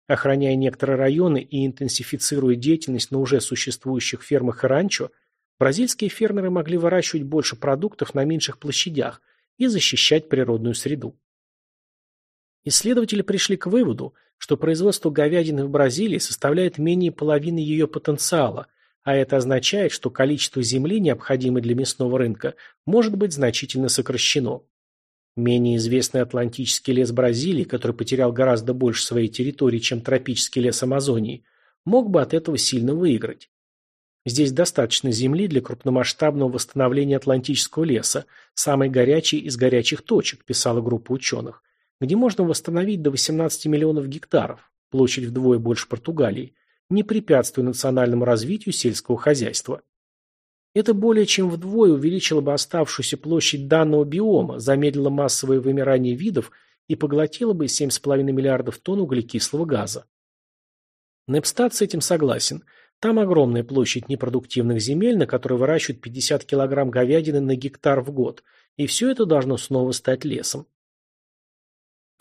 Охраняя некоторые районы и интенсифицируя деятельность на уже существующих фермах и ранчо, бразильские фермеры могли выращивать больше продуктов на меньших площадях и защищать природную среду. Исследователи пришли к выводу, что производство говядины в Бразилии составляет менее половины ее потенциала, а это означает, что количество земли, необходимой для мясного рынка, может быть значительно сокращено. Менее известный Атлантический лес Бразилии, который потерял гораздо больше своей территории, чем тропический лес Амазонии, мог бы от этого сильно выиграть. Здесь достаточно земли для крупномасштабного восстановления Атлантического леса, самой горячей из горячих точек, писала группа ученых где можно восстановить до 18 миллионов гектаров, площадь вдвое больше Португалии, не препятствуя национальному развитию сельского хозяйства. Это более чем вдвое увеличило бы оставшуюся площадь данного биома, замедлило массовое вымирание видов и поглотило бы 7,5 миллиардов тонн углекислого газа. Непстат с этим согласен. Там огромная площадь непродуктивных земель, на которой выращивают 50 килограмм говядины на гектар в год, и все это должно снова стать лесом.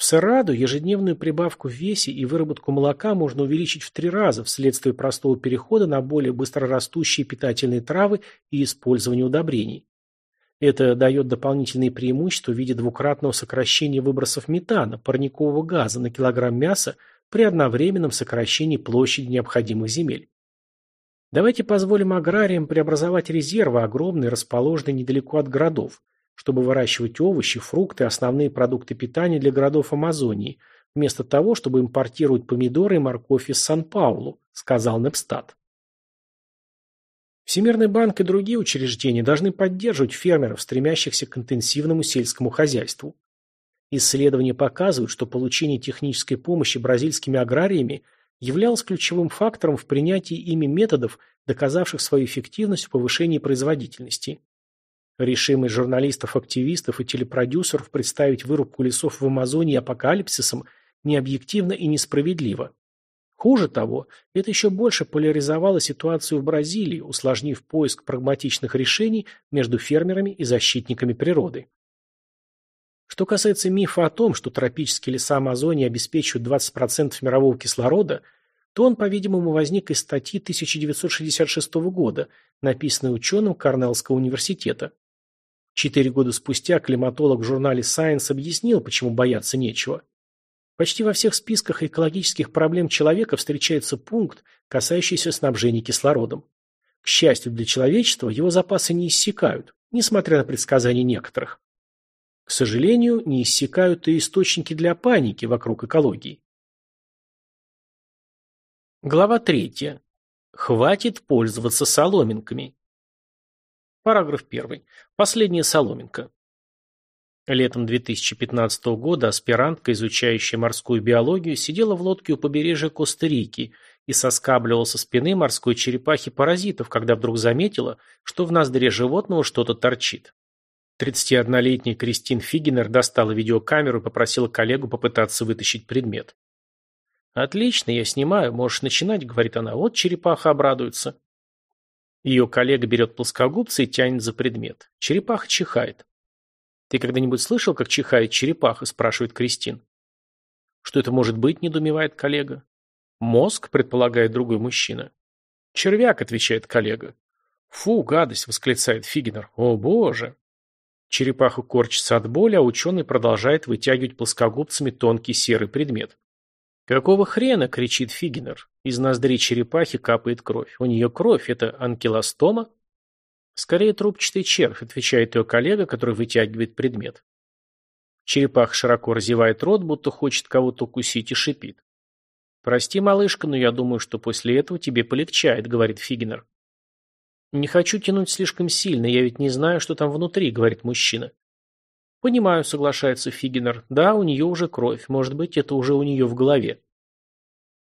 В Сараду ежедневную прибавку в весе и выработку молока можно увеличить в три раза вследствие простого перехода на более быстрорастущие питательные травы и использования удобрений. Это дает дополнительные преимущества в виде двукратного сокращения выбросов метана, парникового газа на килограмм мяса при одновременном сокращении площади необходимых земель. Давайте позволим аграриям преобразовать резервы, огромные, расположенные недалеко от городов, чтобы выращивать овощи, фрукты, основные продукты питания для городов Амазонии, вместо того, чтобы импортировать помидоры и морковь из Сан-Паулу, сказал Непстат. Всемирный банк и другие учреждения должны поддерживать фермеров, стремящихся к интенсивному сельскому хозяйству. Исследования показывают, что получение технической помощи бразильскими аграриями являлось ключевым фактором в принятии ими методов, доказавших свою эффективность в повышении производительности. Решимость журналистов-активистов и телепродюсеров представить вырубку лесов в Амазонии апокалипсисом необъективно и несправедливо. Хуже того, это еще больше поляризовало ситуацию в Бразилии, усложнив поиск прагматичных решений между фермерами и защитниками природы. Что касается мифа о том, что тропические леса Амазонии обеспечивают 20% мирового кислорода, то он, по-видимому, возник из статьи 1966 года, написанной ученым Корнеллского университета. Четыре года спустя климатолог в журнале Science объяснил, почему бояться нечего. Почти во всех списках экологических проблем человека встречается пункт, касающийся снабжения кислородом. К счастью для человечества, его запасы не иссякают, несмотря на предсказания некоторых. К сожалению, не иссякают и источники для паники вокруг экологии. Глава третья. Хватит пользоваться соломинками. Параграф 1. Последняя соломинка. Летом 2015 года аспирантка, изучающая морскую биологию, сидела в лодке у побережья Коста-Рики и соскабливала со спины морской черепахи паразитов, когда вдруг заметила, что в ноздре животного что-то торчит. 31-летняя Кристин Фигенер достала видеокамеру и попросила коллегу попытаться вытащить предмет. «Отлично, я снимаю, можешь начинать», — говорит она. «Вот черепаха обрадуется». Ее коллега берет плоскогубцы и тянет за предмет. Черепаха чихает. «Ты когда-нибудь слышал, как чихает черепаха?» – спрашивает Кристин. «Что это может быть?» – недоумевает коллега. «Мозг», – предполагает другой мужчина. «Червяк», – отвечает коллега. «Фу, гадость!» – восклицает Фигнер. «О, боже!» Черепаха корчится от боли, а ученый продолжает вытягивать плоскогубцами тонкий серый предмет. «Какого хрена?» – кричит Фигнер. Из ноздрей черепахи капает кровь. У нее кровь – это анкилостома? Скорее трубчатый червь, отвечает ее коллега, который вытягивает предмет. Черепаха широко разевает рот, будто хочет кого-то укусить и шипит. «Прости, малышка, но я думаю, что после этого тебе полегчает», — говорит Фигнер. «Не хочу тянуть слишком сильно, я ведь не знаю, что там внутри», — говорит мужчина. «Понимаю», — соглашается Фигенер. «Да, у нее уже кровь. Может быть, это уже у нее в голове».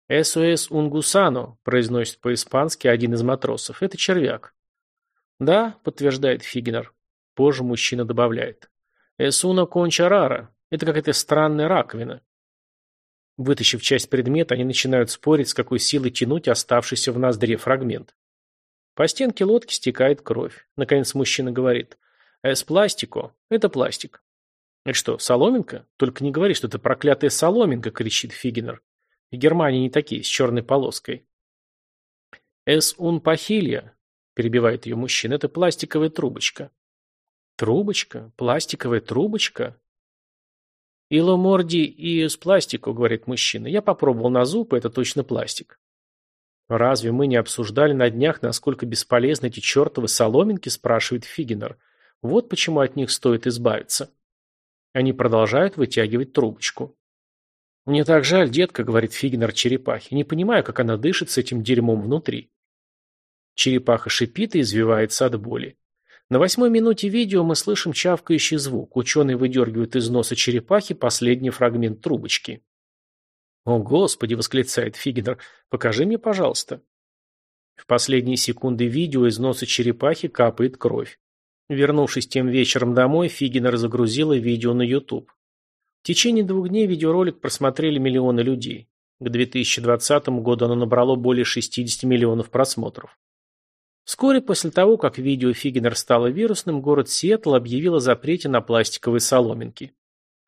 «СОС унгусано», — произносит по-испански один из матросов. «Это червяк». «Да», — подтверждает Фигнер. Позже мужчина добавляет. «Эсуна конча рара. Это какая-то странная раковина». Вытащив часть предмета, они начинают спорить, с какой силой тянуть оставшийся в ноздре фрагмент. По стенке лодки стекает кровь. Наконец мужчина говорит. «Эс пластико. Это пластик». «Это что, соломинка? Только не говори, что это проклятая соломинка!» — кричит Фигенер. В Германии не такие, с черной полоской. «Эс ун пахилья», — перебивает ее мужчина, — «это пластиковая трубочка». «Трубочка? Пластиковая трубочка?» «Ило морди и с пластику», — говорит мужчина. «Я попробовал на зуб, это точно пластик». «Разве мы не обсуждали на днях, насколько бесполезны эти чертовы соломинки?» – спрашивает Фигенер. «Вот почему от них стоит избавиться». Они продолжают вытягивать трубочку. «Мне так жаль, детка», – говорит Фигенер черепахе. «Не понимаю, как она дышит с этим дерьмом внутри». Черепаха шипит и извивается от боли. На восьмой минуте видео мы слышим чавкающий звук. Ученый выдергивает из носа черепахи последний фрагмент трубочки. «О, Господи!» – восклицает Фигнер. «Покажи мне, пожалуйста». В последние секунды видео из носа черепахи капает кровь. Вернувшись тем вечером домой, Фигнер загрузила видео на YouTube. В течение двух дней видеоролик просмотрели миллионы людей. К 2020 году оно набрало более 60 миллионов просмотров. Вскоре после того, как видео Фигнер стало вирусным, город Сиэтл объявил о запрете на пластиковые соломинки.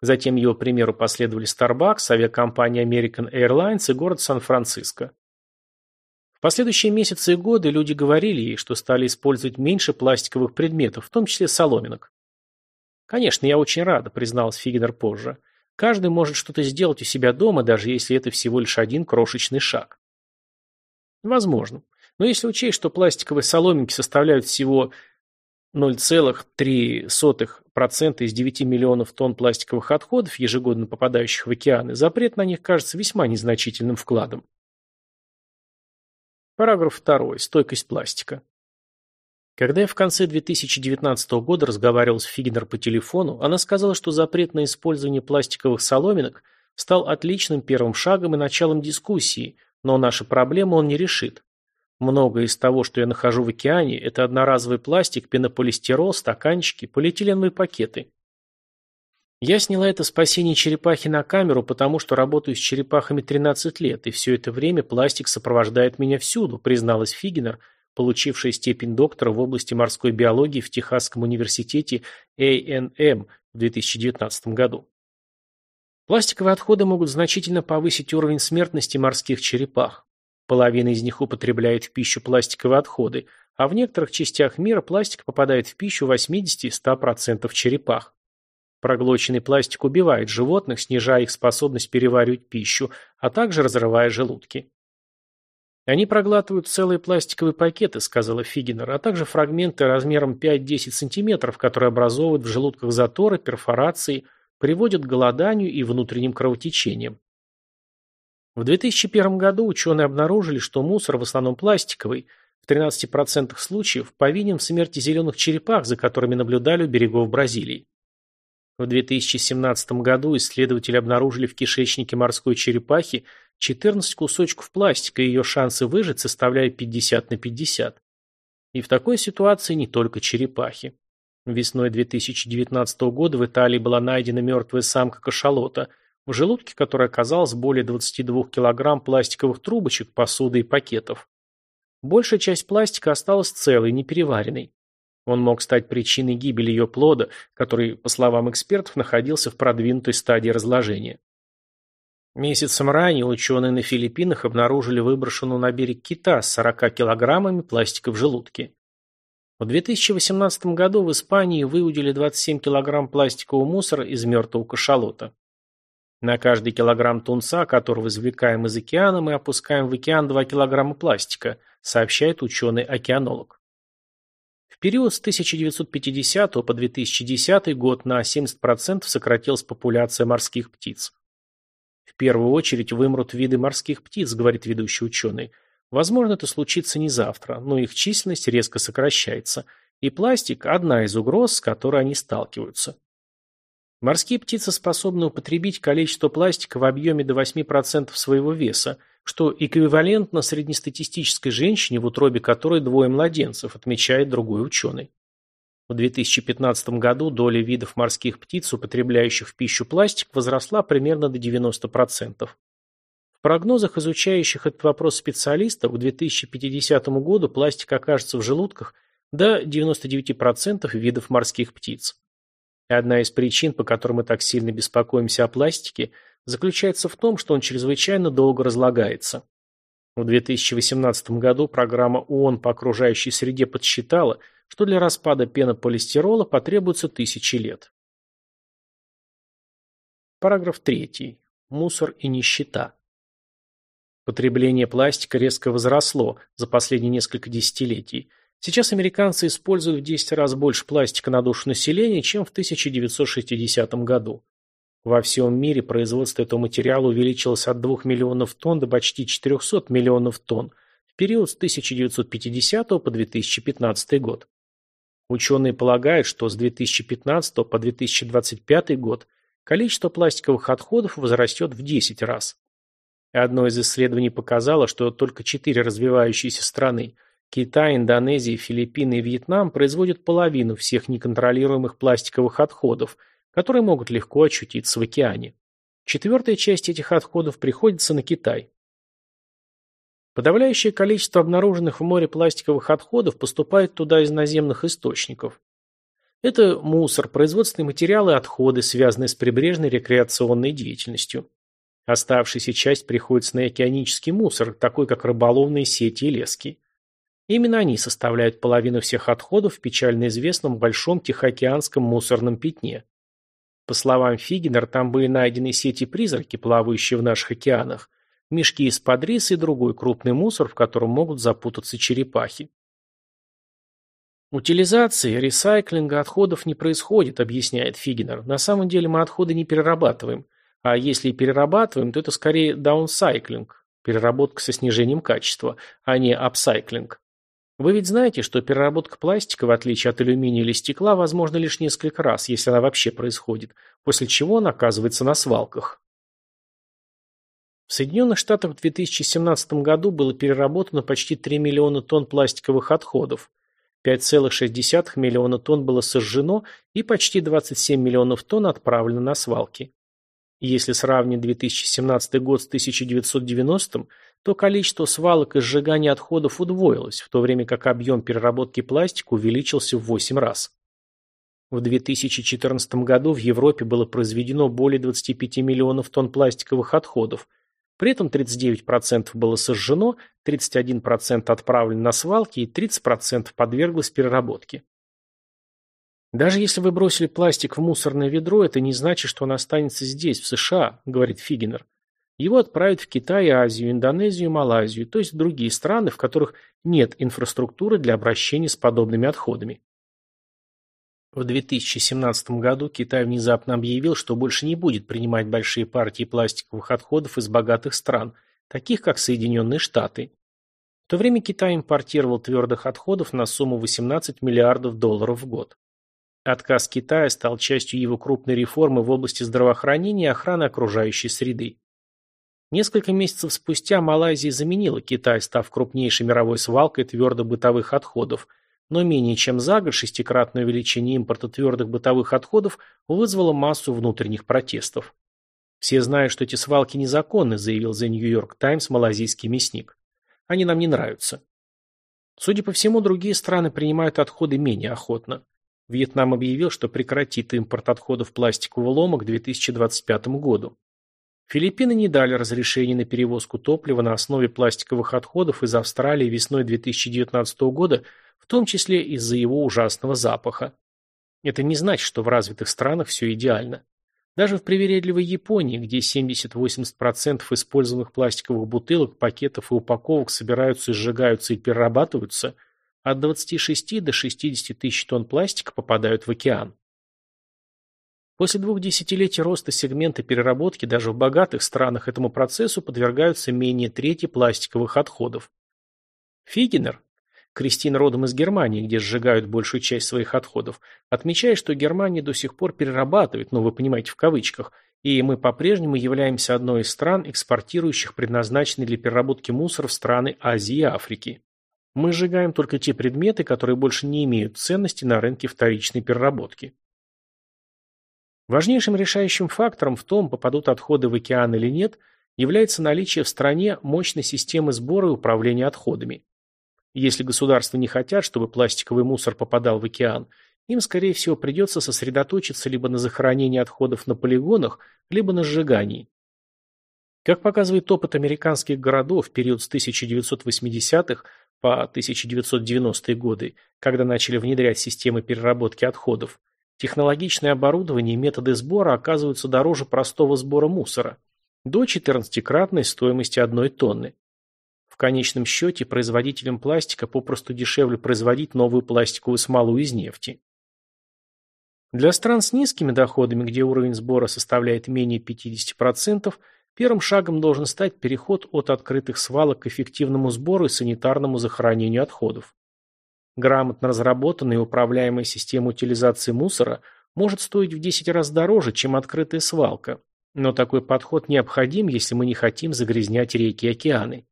Затем его примеру последовали Starbucks, авиакомпания American Airlines и город Сан-Франциско. Последующие месяцы и годы люди говорили ей, что стали использовать меньше пластиковых предметов, в том числе соломинок. «Конечно, я очень рада», — призналась Фигнер позже. «Каждый может что-то сделать у себя дома, даже если это всего лишь один крошечный шаг». Возможно. Но если учесть, что пластиковые соломинки составляют всего 0,03% из 9 миллионов тонн пластиковых отходов, ежегодно попадающих в океаны, запрет на них кажется весьма незначительным вкладом. Параграф 2. Стойкость пластика. Когда я в конце 2019 года разговаривал с Фигнер по телефону, она сказала, что запрет на использование пластиковых соломинок стал отличным первым шагом и началом дискуссии, но наши проблемы он не решит. Многое из того, что я нахожу в океане, это одноразовый пластик, пенополистирол, стаканчики, полиэтиленовые пакеты. Я сняла это спасение черепахи на камеру, потому что работаю с черепахами 13 лет, и все это время пластик сопровождает меня всюду, призналась Фигинер, получившая степень доктора в области морской биологии в Техасском университете A&M в 2019 году. Пластиковые отходы могут значительно повысить уровень смертности морских черепах. Половина из них употребляет в пищу пластиковые отходы, а в некоторых частях мира пластик попадает в пищу 80-100% черепах. Проглоченный пластик убивает животных, снижая их способность переваривать пищу, а также разрывая желудки. Они проглатывают целые пластиковые пакеты, сказала Фигинер, а также фрагменты размером 5-10 см, которые образовывают в желудках заторы, перфорации, приводят к голоданию и внутренним кровотечениям. В 2001 году ученые обнаружили, что мусор, в основном пластиковый, в 13% случаев повинен в смерти зеленых черепах, за которыми наблюдали у берегов Бразилии. В 2017 году исследователи обнаружили в кишечнике морской черепахи 14 кусочков пластика, и ее шансы выжить составляют 50 на 50. И в такой ситуации не только черепахи. Весной 2019 года в Италии была найдена мертвая самка кашалота – в желудке которой оказалось более 22 килограмм пластиковых трубочек, посуды и пакетов. Большая часть пластика осталась целой, непереваренной. Он мог стать причиной гибели ее плода, который, по словам экспертов, находился в продвинутой стадии разложения. Месяцем ранее ученые на Филиппинах обнаружили выброшенную на берег кита с 40 килограммами пластика в желудке. В 2018 году в Испании выудили 27 килограмм пластикового мусора из мертвого кашалота. На каждый килограмм тунца, которого извлекаем из океана, мы опускаем в океан 2 килограмма пластика, сообщает ученый-океанолог. Период с 1950 по 2010 год на 70% сократилась популяция морских птиц. В первую очередь вымрут виды морских птиц, говорит ведущий ученый. Возможно, это случится не завтра, но их численность резко сокращается, и пластик – одна из угроз, с которой они сталкиваются. Морские птицы способны употребить количество пластика в объеме до 8% своего веса, что эквивалентно среднестатистической женщине, в утробе которой двое младенцев, отмечает другой ученый. В 2015 году доля видов морских птиц, употребляющих в пищу пластик, возросла примерно до 90%. В прогнозах изучающих этот вопрос специалистов к 2050 году пластик окажется в желудках до 99% видов морских птиц. И одна из причин, по которым мы так сильно беспокоимся о пластике, заключается в том, что он чрезвычайно долго разлагается. В 2018 году программа ООН по окружающей среде подсчитала, что для распада пенополистирола потребуется тысячи лет. Параграф 3. Мусор и нищета. Потребление пластика резко возросло за последние несколько десятилетий, Сейчас американцы используют в 10 раз больше пластика на душу населения, чем в 1960 году. Во всем мире производство этого материала увеличилось от 2 миллионов тонн до почти 400 миллионов тонн в период с 1950 по 2015 год. Ученые полагают, что с 2015 по 2025 год количество пластиковых отходов возрастет в 10 раз. Одно из исследований показало, что только 4 развивающиеся страны – Китай, Индонезия, Филиппины и Вьетнам производят половину всех неконтролируемых пластиковых отходов, которые могут легко очутиться в океане. Четвертая часть этих отходов приходится на Китай. Подавляющее количество обнаруженных в море пластиковых отходов поступает туда из наземных источников. Это мусор, производственные материалы отходы, связанные с прибрежной рекреационной деятельностью. Оставшаяся часть приходится на океанический мусор, такой как рыболовные сети и лески. Именно они составляют половину всех отходов в печально известном Большом Тихоокеанском мусорном пятне. По словам Фигенер, там были найдены сети-призраки, плавающие в наших океанах. мешки из-под риса и другой крупный мусор, в котором могут запутаться черепахи. Утилизации, ресайклинга отходов не происходит, объясняет Фигенер. На самом деле мы отходы не перерабатываем. А если и перерабатываем, то это скорее даунсайклинг, переработка со снижением качества, а не апсайклинг. Вы ведь знаете, что переработка пластика, в отличие от алюминия или стекла, возможна лишь несколько раз, если она вообще происходит, после чего она оказывается на свалках. В Соединенных Штатах в 2017 году было переработано почти 3 миллиона тонн пластиковых отходов, 5,6 миллиона тонн было сожжено и почти 27 миллионов тонн отправлено на свалки. Если сравнить 2017 год с 1990, то количество свалок и сжигания отходов удвоилось, в то время как объем переработки пластика увеличился в 8 раз. В 2014 году в Европе было произведено более 25 миллионов тонн пластиковых отходов – при этом 39% было сожжено, 31% отправлено на свалки и 30% подверглось переработке. Даже если вы бросили пластик в мусорное ведро, это не значит, что он останется здесь, в США, говорит Фигенер. Его отправят в Китай, Азию, Индонезию, Малайзию, то есть другие страны, в которых нет инфраструктуры для обращения с подобными отходами. В 2017 году Китай внезапно объявил, что больше не будет принимать большие партии пластиковых отходов из богатых стран, таких как Соединенные Штаты. В то время Китай импортировал твердых отходов на сумму 18 миллиардов долларов в год. Отказ Китая стал частью его крупной реформы в области здравоохранения и охраны окружающей среды. Несколько месяцев спустя Малайзия заменила Китай, став крупнейшей мировой свалкой твердо-бытовых отходов – но менее чем за год шестикратное увеличение импорта твердых бытовых отходов вызвало массу внутренних протестов. «Все знают, что эти свалки незаконны», заявил The New York Times малазийский мясник. «Они нам не нравятся». Судя по всему, другие страны принимают отходы менее охотно. Вьетнам объявил, что прекратит импорт отходов пластикового лома к 2025 году. Филиппины не дали разрешения на перевозку топлива на основе пластиковых отходов из Австралии весной 2019 года в том числе из-за его ужасного запаха. Это не значит, что в развитых странах все идеально. Даже в привередливой Японии, где 70-80% использованных пластиковых бутылок, пакетов и упаковок собираются, сжигаются и перерабатываются, от 26 до 60 тысяч тонн пластика попадают в океан. После двух десятилетий роста сегмента переработки даже в богатых странах этому процессу подвергаются менее трети пластиковых отходов. Фигенер, Кристина родом из Германии, где сжигают большую часть своих отходов, отмечает, что Германия до сих пор перерабатывает, ну вы понимаете в кавычках, и мы по-прежнему являемся одной из стран, экспортирующих предназначенный для переработки мусор в страны Азии и Африки. Мы сжигаем только те предметы, которые больше не имеют ценности на рынке вторичной переработки. Важнейшим решающим фактором в том, попадут отходы в океан или нет, является наличие в стране мощной системы сбора и управления отходами. Если государства не хотят, чтобы пластиковый мусор попадал в океан, им, скорее всего, придется сосредоточиться либо на захоронении отходов на полигонах, либо на сжигании. Как показывает опыт американских городов в период с 1980-х по 1990-е годы, когда начали внедрять системы переработки отходов, технологичное оборудование и методы сбора оказываются дороже простого сбора мусора, до 14-кратной стоимости одной тонны конечном счете производителям пластика попросту дешевле производить новую пластиковую смолу из нефти. Для стран с низкими доходами, где уровень сбора составляет менее 50%, первым шагом должен стать переход от открытых свалок к эффективному сбору и санитарному захоронению отходов. Грамотно разработанная и управляемая система утилизации мусора может стоить в 10 раз дороже, чем открытая свалка. Но такой подход необходим, если мы не хотим загрязнять реки и океаны.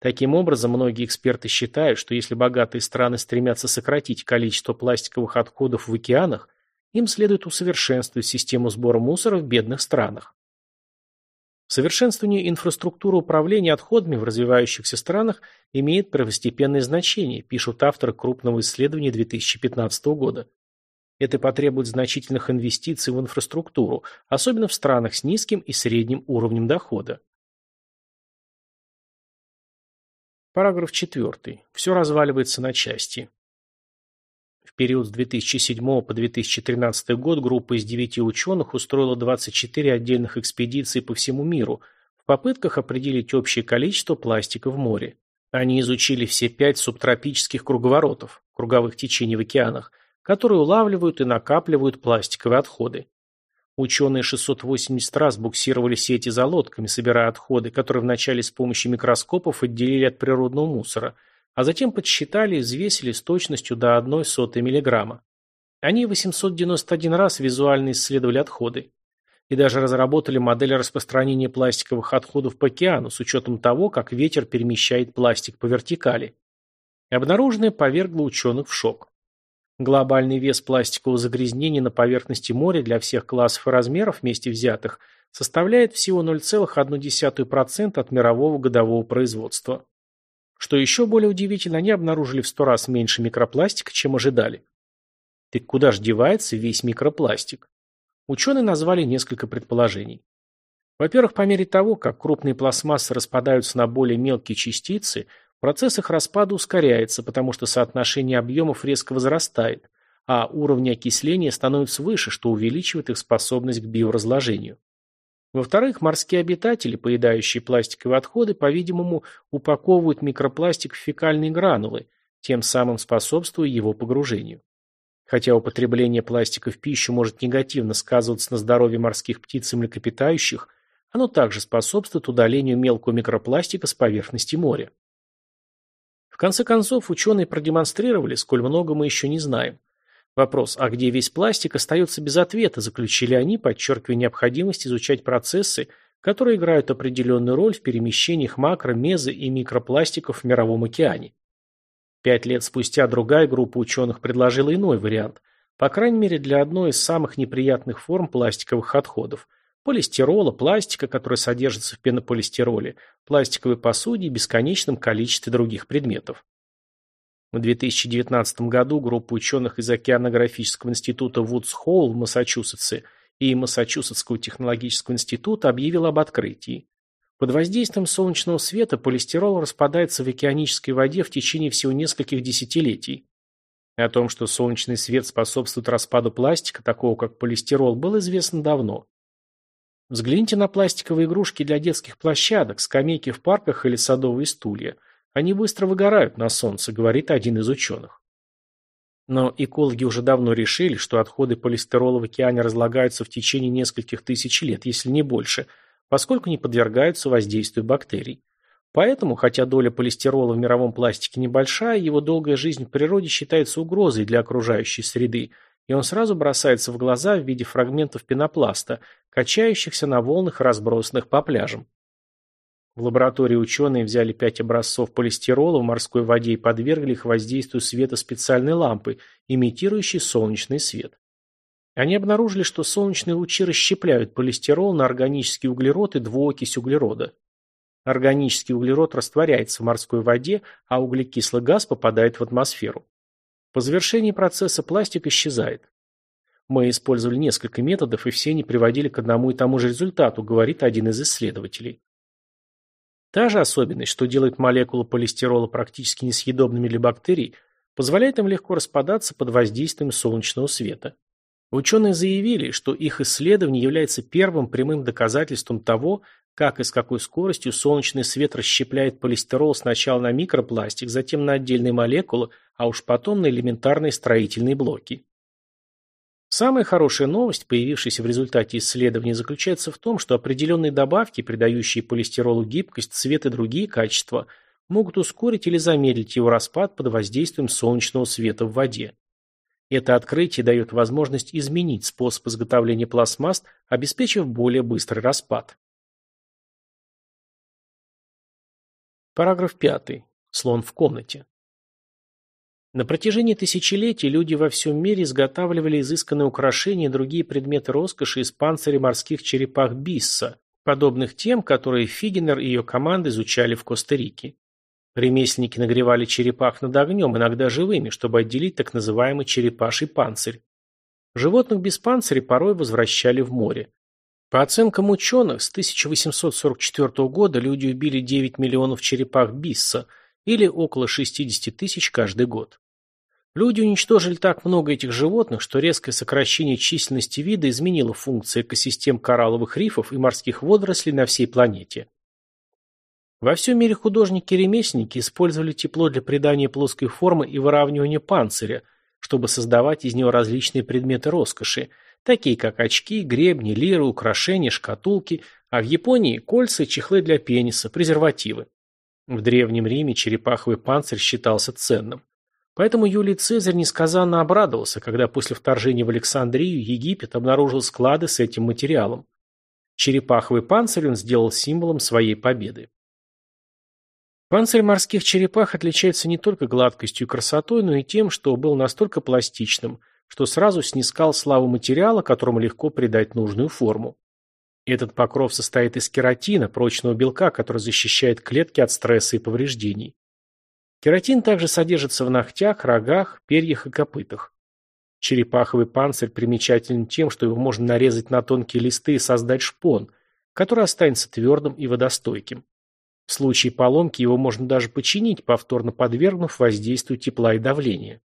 Таким образом, многие эксперты считают, что если богатые страны стремятся сократить количество пластиковых отходов в океанах, им следует усовершенствовать систему сбора мусора в бедных странах. Совершенствование инфраструктуры управления отходами в развивающихся странах имеет первостепенное значение, пишут авторы крупного исследования 2015 года. Это потребует значительных инвестиций в инфраструктуру, особенно в странах с низким и средним уровнем дохода. Параграф 4. Все разваливается на части. Период с 2007 по 2013 год группа из 9 ученых устроила 24 отдельных экспедиции по всему миру в попытках определить общее количество пластика в море. Они изучили все пять субтропических круговоротов, круговых течений в океанах, которые улавливают и накапливают пластиковые отходы. Ученые 680 раз буксировали сети за лодками, собирая отходы, которые вначале с помощью микроскопов отделили от природного мусора, а затем подсчитали и взвесили с точностью до 1 сотой миллиграмма. Они 891 раз визуально исследовали отходы и даже разработали модель распространения пластиковых отходов по океану с учетом того, как ветер перемещает пластик по вертикали. Обнаруженное повергло ученых в шок. Глобальный вес пластикового загрязнения на поверхности моря для всех классов и размеров вместе взятых составляет всего 0,1% от мирового годового производства. Что еще более удивительно, они обнаружили в 100 раз меньше микропластика, чем ожидали. Так куда же девается весь микропластик? Ученые назвали несколько предположений. Во-первых, по мере того, как крупные пластмассы распадаются на более мелкие частицы, процесс их распада ускоряется, потому что соотношение объемов резко возрастает, а уровни окисления становятся выше, что увеличивает их способность к биоразложению. Во-вторых, морские обитатели, поедающие пластиковые отходы, по-видимому, упаковывают микропластик в фекальные гранулы, тем самым способствуя его погружению. Хотя употребление пластика в пищу может негативно сказываться на здоровье морских птиц и млекопитающих, оно также способствует удалению мелкого микропластика с поверхности моря. В конце концов, ученые продемонстрировали, сколь много мы еще не знаем. Вопрос, а где весь пластик, остается без ответа, заключили они, подчеркивая необходимость изучать процессы, которые играют определенную роль в перемещениях макро-, мезо- и микропластиков в мировом океане. Пять лет спустя другая группа ученых предложила иной вариант, по крайней мере для одной из самых неприятных форм пластиковых отходов – полистирола, пластика, который содержится в пенополистироле, пластиковой посуде и бесконечном количестве других предметов. В 2019 году группа ученых из Океанографического института Вудс-Холл в Массачусетсе и Массачусетского технологического института объявила об открытии. Под воздействием солнечного света полистирол распадается в океанической воде в течение всего нескольких десятилетий. О том, что солнечный свет способствует распаду пластика, такого как полистирол, было известно давно. Взгляните на пластиковые игрушки для детских площадок, скамейки в парках или садовые стулья. Они быстро выгорают на солнце, говорит один из ученых. Но экологи уже давно решили, что отходы полистирола в океане разлагаются в течение нескольких тысяч лет, если не больше – поскольку не подвергаются воздействию бактерий. Поэтому, хотя доля полистирола в мировом пластике небольшая, его долгая жизнь в природе считается угрозой для окружающей среды, и он сразу бросается в глаза в виде фрагментов пенопласта, качающихся на волнах, разбросанных по пляжам. В лаборатории ученые взяли пять образцов полистирола в морской воде и подвергли их воздействию света специальной лампы, имитирующей солнечный свет. Они обнаружили, что солнечные лучи расщепляют полистирол на органический углерод и двуокись углерода. Органический углерод растворяется в морской воде, а углекислый газ попадает в атмосферу. По завершении процесса пластик исчезает. Мы использовали несколько методов, и все они приводили к одному и тому же результату, говорит один из исследователей. Та же особенность, что делает молекулы полистирола практически несъедобными для бактерий, позволяет им легко распадаться под воздействием солнечного света. Ученые заявили, что их исследование является первым прямым доказательством того, как и с какой скоростью солнечный свет расщепляет полистирол сначала на микропластик, затем на отдельные молекулы, а уж потом на элементарные строительные блоки. Самая хорошая новость, появившаяся в результате исследования, заключается в том, что определенные добавки, придающие полистиролу гибкость, цвет и другие качества, могут ускорить или замедлить его распад под воздействием солнечного света в воде. Это открытие дает возможность изменить способ изготовления пластмасс, обеспечив более быстрый распад. Параграф 5. Слон в комнате. На протяжении тысячелетий люди во всем мире изготавливали изысканные украшения и другие предметы роскоши из панцирей морских черепах Бисса, подобных тем, которые Фигенер и ее команда изучали в Коста-Рике. Ремесленники нагревали черепах над огнем, иногда живыми, чтобы отделить так называемый черепаший панцирь. Животных без панциря порой возвращали в море. По оценкам ученых, с 1844 года люди убили 9 миллионов черепах Бисса, или около 60 тысяч каждый год. Люди уничтожили так много этих животных, что резкое сокращение численности вида изменило функции экосистем коралловых рифов и морских водорослей на всей планете. Во всем мире художники-ремесленники использовали тепло для придания плоской формы и выравнивания панциря, чтобы создавать из него различные предметы роскоши, такие как очки, гребни, лиры, украшения, шкатулки, а в Японии – кольца чехлы для пениса, презервативы. В Древнем Риме черепаховый панцирь считался ценным. Поэтому Юлий Цезарь несказанно обрадовался, когда после вторжения в Александрию Египет обнаружил склады с этим материалом. Черепаховый панцирь он сделал символом своей победы. Панцирь морских черепах отличается не только гладкостью и красотой, но и тем, что был настолько пластичным, что сразу снискал славу материала, которому легко придать нужную форму. Этот покров состоит из кератина, прочного белка, который защищает клетки от стресса и повреждений. Кератин также содержится в ногтях, рогах, перьях и копытах. Черепаховый панцирь примечателен тем, что его можно нарезать на тонкие листы и создать шпон, который останется твердым и водостойким. В случае поломки его можно даже починить, повторно подвергнув воздействию тепла и давления.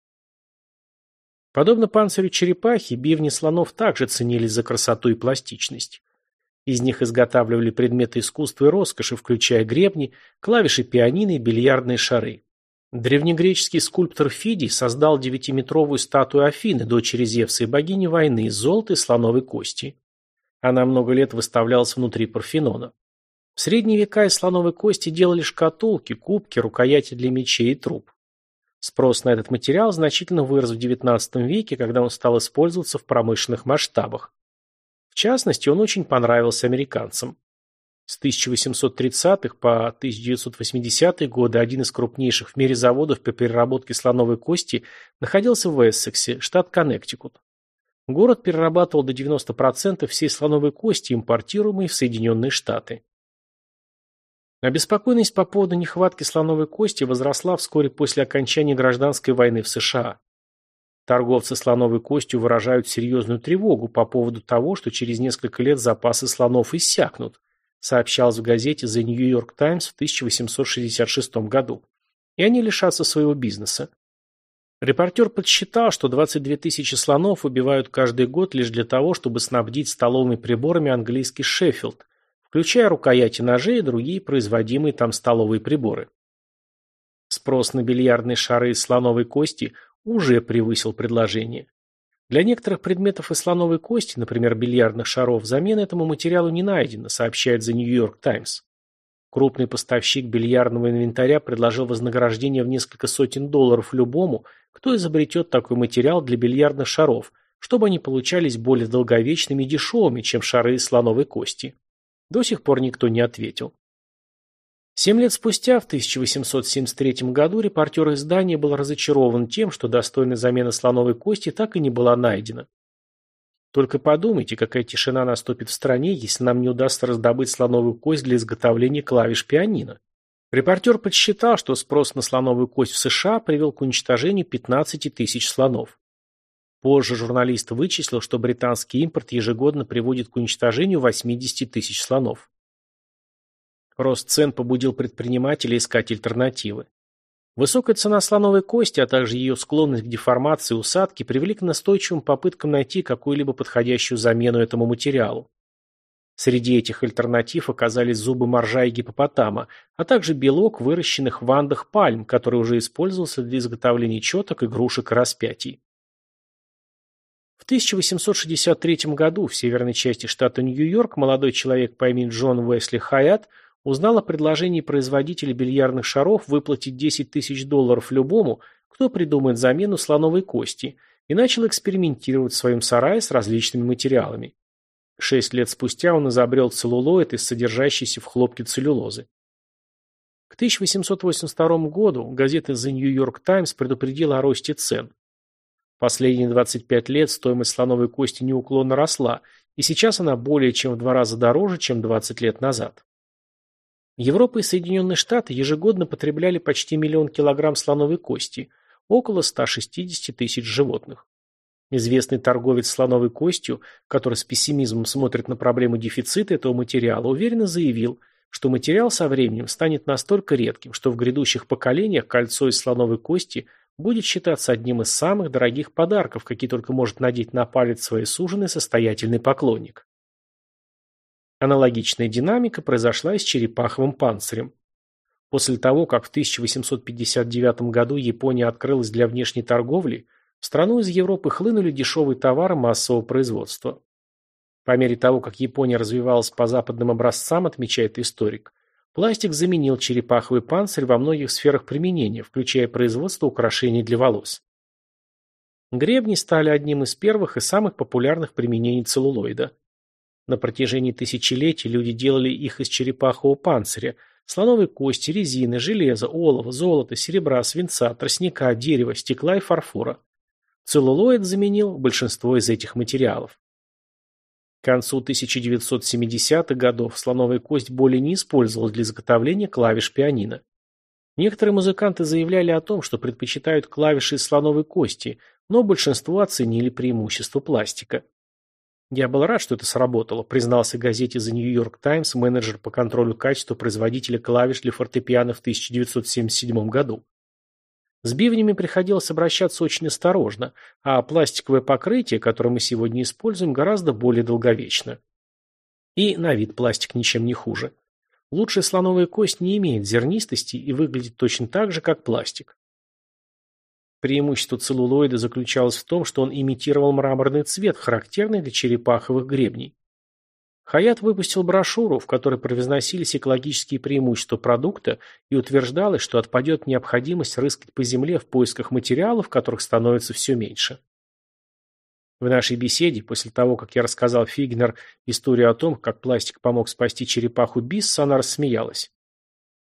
Подобно панцирю черепахи, бивни слонов также ценились за красоту и пластичность. Из них изготавливали предметы искусства и роскоши, включая гребни, клавиши пианино и бильярдные шары. Древнегреческий скульптор Фидий создал девятиметровую статую Афины, дочери Зевса и богини войны, из золота и слоновой кости. Она много лет выставлялась внутри Парфенона. В средние века из слоновой кости делали шкатулки, кубки, рукояти для мечей и труб. Спрос на этот материал значительно вырос в XIX веке, когда он стал использоваться в промышленных масштабах частности, он очень понравился американцам. С 1830-х по 1980-е годы один из крупнейших в мире заводов по переработке слоновой кости находился в Эссексе, штат Коннектикут. Город перерабатывал до 90% всей слоновой кости, импортируемой в Соединенные Штаты. Обеспокоенность по поводу нехватки слоновой кости возросла вскоре после окончания гражданской войны в США. Торговцы слоновой костью выражают серьезную тревогу по поводу того, что через несколько лет запасы слонов иссякнут, сообщалось в газете The New York Times в 1866 году, и они лишатся своего бизнеса. Репортер подсчитал, что 22 тысячи слонов убивают каждый год лишь для того, чтобы снабдить столовыми приборами английский Шеффилд, включая рукояти ножей и другие производимые там столовые приборы. Спрос на бильярдные шары из слоновой кости уже превысил предложение. Для некоторых предметов из слоновой кости, например, бильярдных шаров, замена этому материалу не найдена, сообщает The New York Times. Крупный поставщик бильярдного инвентаря предложил вознаграждение в несколько сотен долларов любому, кто изобретет такой материал для бильярдных шаров, чтобы они получались более долговечными и дешевыми, чем шары из слоновой кости. До сих пор никто не ответил. Семь лет спустя, в 1873 году, репортер издания был разочарован тем, что достойная замена слоновой кости так и не была найдена. Только подумайте, какая тишина наступит в стране, если нам не удастся раздобыть слоновую кость для изготовления клавиш пианино. Репортер подсчитал, что спрос на слоновую кость в США привел к уничтожению 15 тысяч слонов. Позже журналист вычислил, что британский импорт ежегодно приводит к уничтожению 80 тысяч слонов. Рост цен побудил предпринимателей искать альтернативы. Высокая цена слоновой кости, а также ее склонность к деформации усадки привели к настойчивым попыткам найти какую-либо подходящую замену этому материалу. Среди этих альтернатив оказались зубы моржа и гипопотама, а также белок, выращенных в андах пальм, который уже использовался для изготовления четок, игрушек и распятий. В 1863 году в северной части штата Нью-Йорк молодой человек по имени Джон Уэсли Хайат узнал о предложении производителя бильярдных шаров выплатить 10 тысяч долларов любому, кто придумает замену слоновой кости, и начал экспериментировать в своем сарае с различными материалами. Шесть лет спустя он изобрел целлулоид из содержащейся в хлопке целлюлозы. К 1882 году газета The New York Times предупредила о росте цен. Последние 25 лет стоимость слоновой кости неуклонно росла, и сейчас она более чем в два раза дороже, чем 20 лет назад. Европа и Соединенные Штаты ежегодно потребляли почти миллион килограмм слоновой кости, около 160 тысяч животных. Известный торговец слоновой костью, который с пессимизмом смотрит на проблему дефицита этого материала, уверенно заявил, что материал со временем станет настолько редким, что в грядущих поколениях кольцо из слоновой кости будет считаться одним из самых дорогих подарков, какие только может надеть на палец своей суженый состоятельный поклонник. Аналогичная динамика произошла и с черепаховым панцирем. После того, как в 1859 году Япония открылась для внешней торговли, в страну из Европы хлынули дешевые товары массового производства. По мере того, как Япония развивалась по западным образцам, отмечает историк, пластик заменил черепаховый панцирь во многих сферах применения, включая производство украшений для волос. Гребни стали одним из первых и самых популярных применений целлулоида. На протяжении тысячелетий люди делали их из черепахового панциря, слоновой кости, резины, железа, олова, золота, серебра, свинца, тростника, дерева, стекла и фарфора. Целлулоид заменил большинство из этих материалов. К концу 1970-х годов слоновая кость более не использовалась для изготовления клавиш пианино. Некоторые музыканты заявляли о том, что предпочитают клавиши из слоновой кости, но большинство оценили преимущество пластика. «Я был рад, что это сработало», признался газете The New York Times менеджер по контролю качества производителя клавиш для фортепиано в 1977 году. С бивнями приходилось обращаться очень осторожно, а пластиковое покрытие, которое мы сегодня используем, гораздо более долговечно. И на вид пластик ничем не хуже. Лучшая слоновая кость не имеет зернистости и выглядит точно так же, как пластик. Преимущество целлулоида заключалось в том, что он имитировал мраморный цвет, характерный для черепаховых гребней. Хаят выпустил брошюру, в которой превозносились экологические преимущества продукта и утверждалось, что отпадет необходимость рыскать по земле в поисках материалов, которых становится все меньше. В нашей беседе, после того, как я рассказал Фигнер историю о том, как пластик помог спасти черепаху Бисса, она рассмеялась.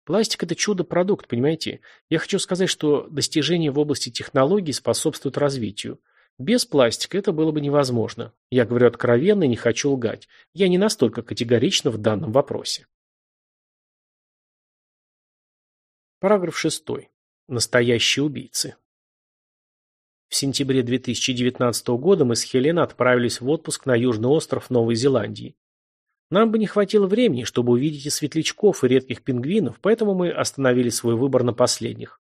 Пластик – это чудо-продукт, понимаете? Я хочу сказать, что достижения в области технологий способствуют развитию. Без пластика это было бы невозможно. Я говорю откровенно и не хочу лгать. Я не настолько категорична в данном вопросе. Параграф 6. Настоящие убийцы. В сентябре 2019 года мы с Хеленой отправились в отпуск на южный остров Новой Зеландии. Нам бы не хватило времени, чтобы увидеть и светлячков, и редких пингвинов, поэтому мы остановили свой выбор на последних.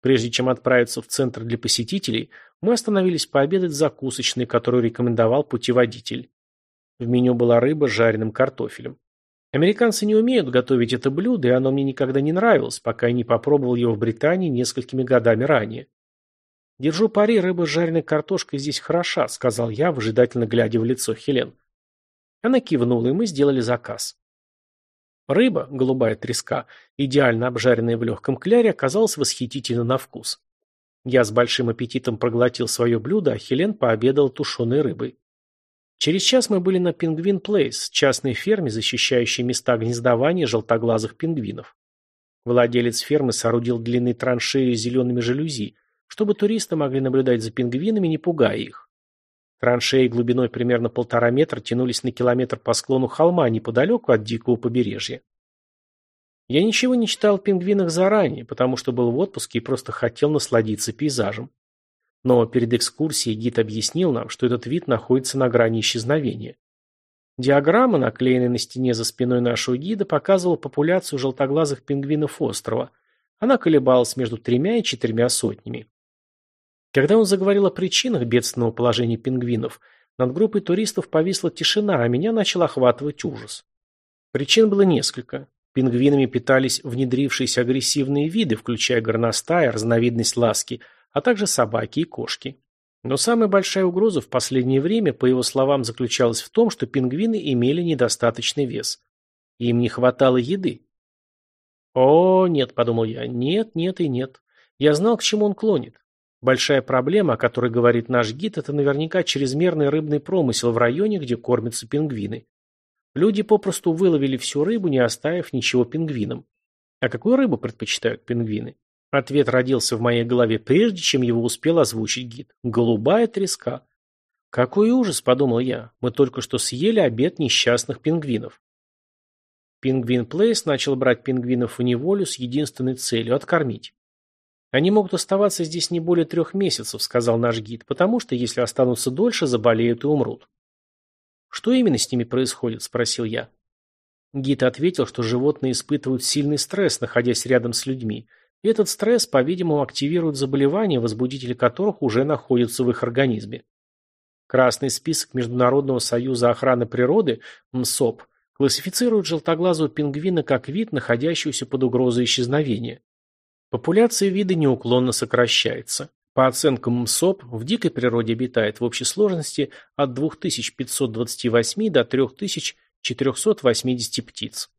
Прежде чем отправиться в центр для посетителей, мы остановились пообедать в закусочной, которую рекомендовал путеводитель. В меню была рыба с жареным картофелем. Американцы не умеют готовить это блюдо, и оно мне никогда не нравилось, пока я не попробовал его в Британии несколькими годами ранее. «Держу пари, рыба с жареной картошкой здесь хороша», — сказал я, выжидательно глядя в лицо Хелен. Она кивнула, и мы сделали заказ. Рыба, голубая треска, идеально обжаренная в легком кляре, оказалась восхитительна на вкус. Я с большим аппетитом проглотил свое блюдо, а Хелен пообедал тушеной рыбой. Через час мы были на Пингвин Плейс, частной ферме, защищающей места гнездования желтоглазых пингвинов. Владелец фермы соорудил длинные траншеи с зелеными жалюзи, чтобы туристы могли наблюдать за пингвинами, не пугая их. Траншеи глубиной примерно полтора метра тянулись на километр по склону холма неподалеку от дикого побережья. Я ничего не читал о пингвинах заранее, потому что был в отпуске и просто хотел насладиться пейзажем. Но перед экскурсией гид объяснил нам, что этот вид находится на грани исчезновения. Диаграмма, наклеенная на стене за спиной нашего гида, показывала популяцию желтоглазых пингвинов острова. Она колебалась между тремя и четырьмя сотнями. Когда он заговорил о причинах бедственного положения пингвинов, над группой туристов повисла тишина, а меня начал охватывать ужас. Причин было несколько. Пингвинами питались внедрившиеся агрессивные виды, включая горностая, разновидность ласки, а также собаки и кошки. Но самая большая угроза в последнее время, по его словам, заключалась в том, что пингвины имели недостаточный вес. Им не хватало еды. «О, нет», — подумал я, — «нет, нет и нет». Я знал, к чему он клонит. Большая проблема, о которой говорит наш гид, это наверняка чрезмерный рыбный промысел в районе, где кормятся пингвины. Люди попросту выловили всю рыбу, не оставив ничего пингвинам. А какую рыбу предпочитают пингвины? Ответ родился в моей голове, прежде чем его успел озвучить гид. Голубая треска. Какой ужас, подумал я. Мы только что съели обед несчастных пингвинов. Пингвин Плейс начал брать пингвинов в неволю с единственной целью – откормить. «Они могут оставаться здесь не более трех месяцев», — сказал наш гид, «потому что, если останутся дольше, заболеют и умрут». «Что именно с ними происходит?» — спросил я. Гид ответил, что животные испытывают сильный стресс, находясь рядом с людьми, и этот стресс, по-видимому, активирует заболевания, возбудители которых уже находятся в их организме. Красный список Международного союза охраны природы, МСОП, Классифицируют желтоглазого пингвина как вид, находящийся под угрозой исчезновения. Популяция вида неуклонно сокращается. По оценкам МСОП, в дикой природе обитает в общей сложности от 2528 до 3480 птиц.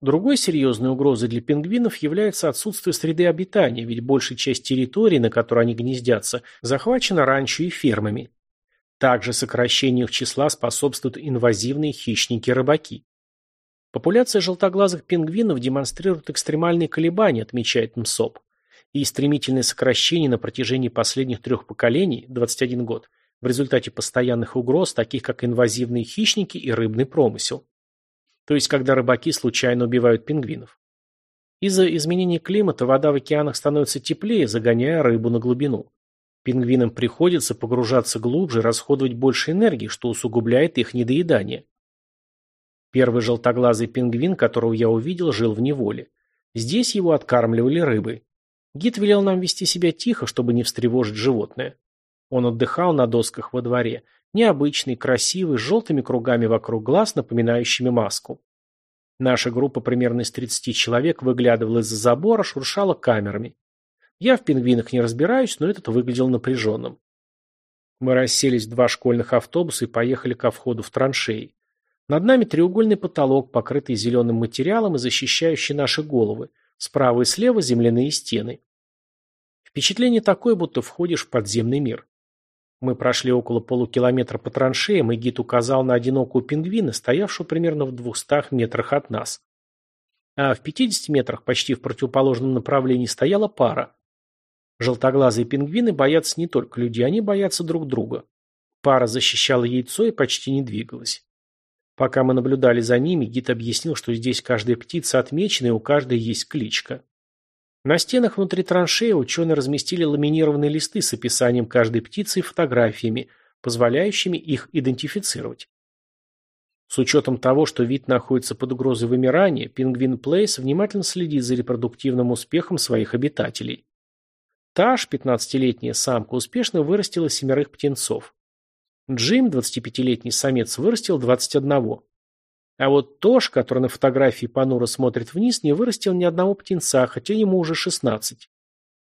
Другой серьезной угрозой для пингвинов является отсутствие среды обитания, ведь большая часть территории, на которой они гнездятся, захвачена ранчо и фермами. Также сокращению их числа способствуют инвазивные хищники-рыбаки. Популяция желтоглазых пингвинов демонстрирует экстремальные колебания, отмечает МСОП. И стремительное сокращение на протяжении последних трех поколений, 21 год, в результате постоянных угроз, таких как инвазивные хищники и рыбный промысел. То есть, когда рыбаки случайно убивают пингвинов. Из-за изменения климата вода в океанах становится теплее, загоняя рыбу на глубину. Пингвинам приходится погружаться глубже расходовать больше энергии, что усугубляет их недоедание. Первый желтоглазый пингвин, которого я увидел, жил в неволе. Здесь его откармливали рыбой. Гид велел нам вести себя тихо, чтобы не встревожить животное. Он отдыхал на досках во дворе, Необычный, красивый, с желтыми кругами вокруг глаз, напоминающими маску. Наша группа примерно из 30 человек выглядывала из-за забора, шуршала камерами. Я в пингвинах не разбираюсь, но этот выглядел напряженным. Мы расселись в два школьных автобуса и поехали ко входу в траншеи. Над нами треугольный потолок, покрытый зеленым материалом и защищающий наши головы. Справа и слева земляные стены. Впечатление такое, будто входишь в подземный мир. Мы прошли около полукилометра по траншеям, и гид указал на одинокую пингвина, стоявшую примерно в двухстах метрах от нас. А в 50 метрах, почти в противоположном направлении, стояла пара. Желтоглазые пингвины боятся не только людей, они боятся друг друга. Пара защищала яйцо и почти не двигалась. Пока мы наблюдали за ними, гид объяснил, что здесь каждая птица отмечена и у каждой есть кличка. На стенах внутри траншеи ученые разместили ламинированные листы с описанием каждой птицы и фотографиями, позволяющими их идентифицировать. С учетом того, что вид находится под угрозой вымирания, Пингвин Плейс внимательно следит за репродуктивным успехом своих обитателей. Таш, 15-летняя самка, успешно вырастила семерых птенцов. Джим, 25-летний самец, вырастил 21. А вот Тош, который на фотографии понуро смотрит вниз, не вырастил ни одного птенца, хотя ему уже 16.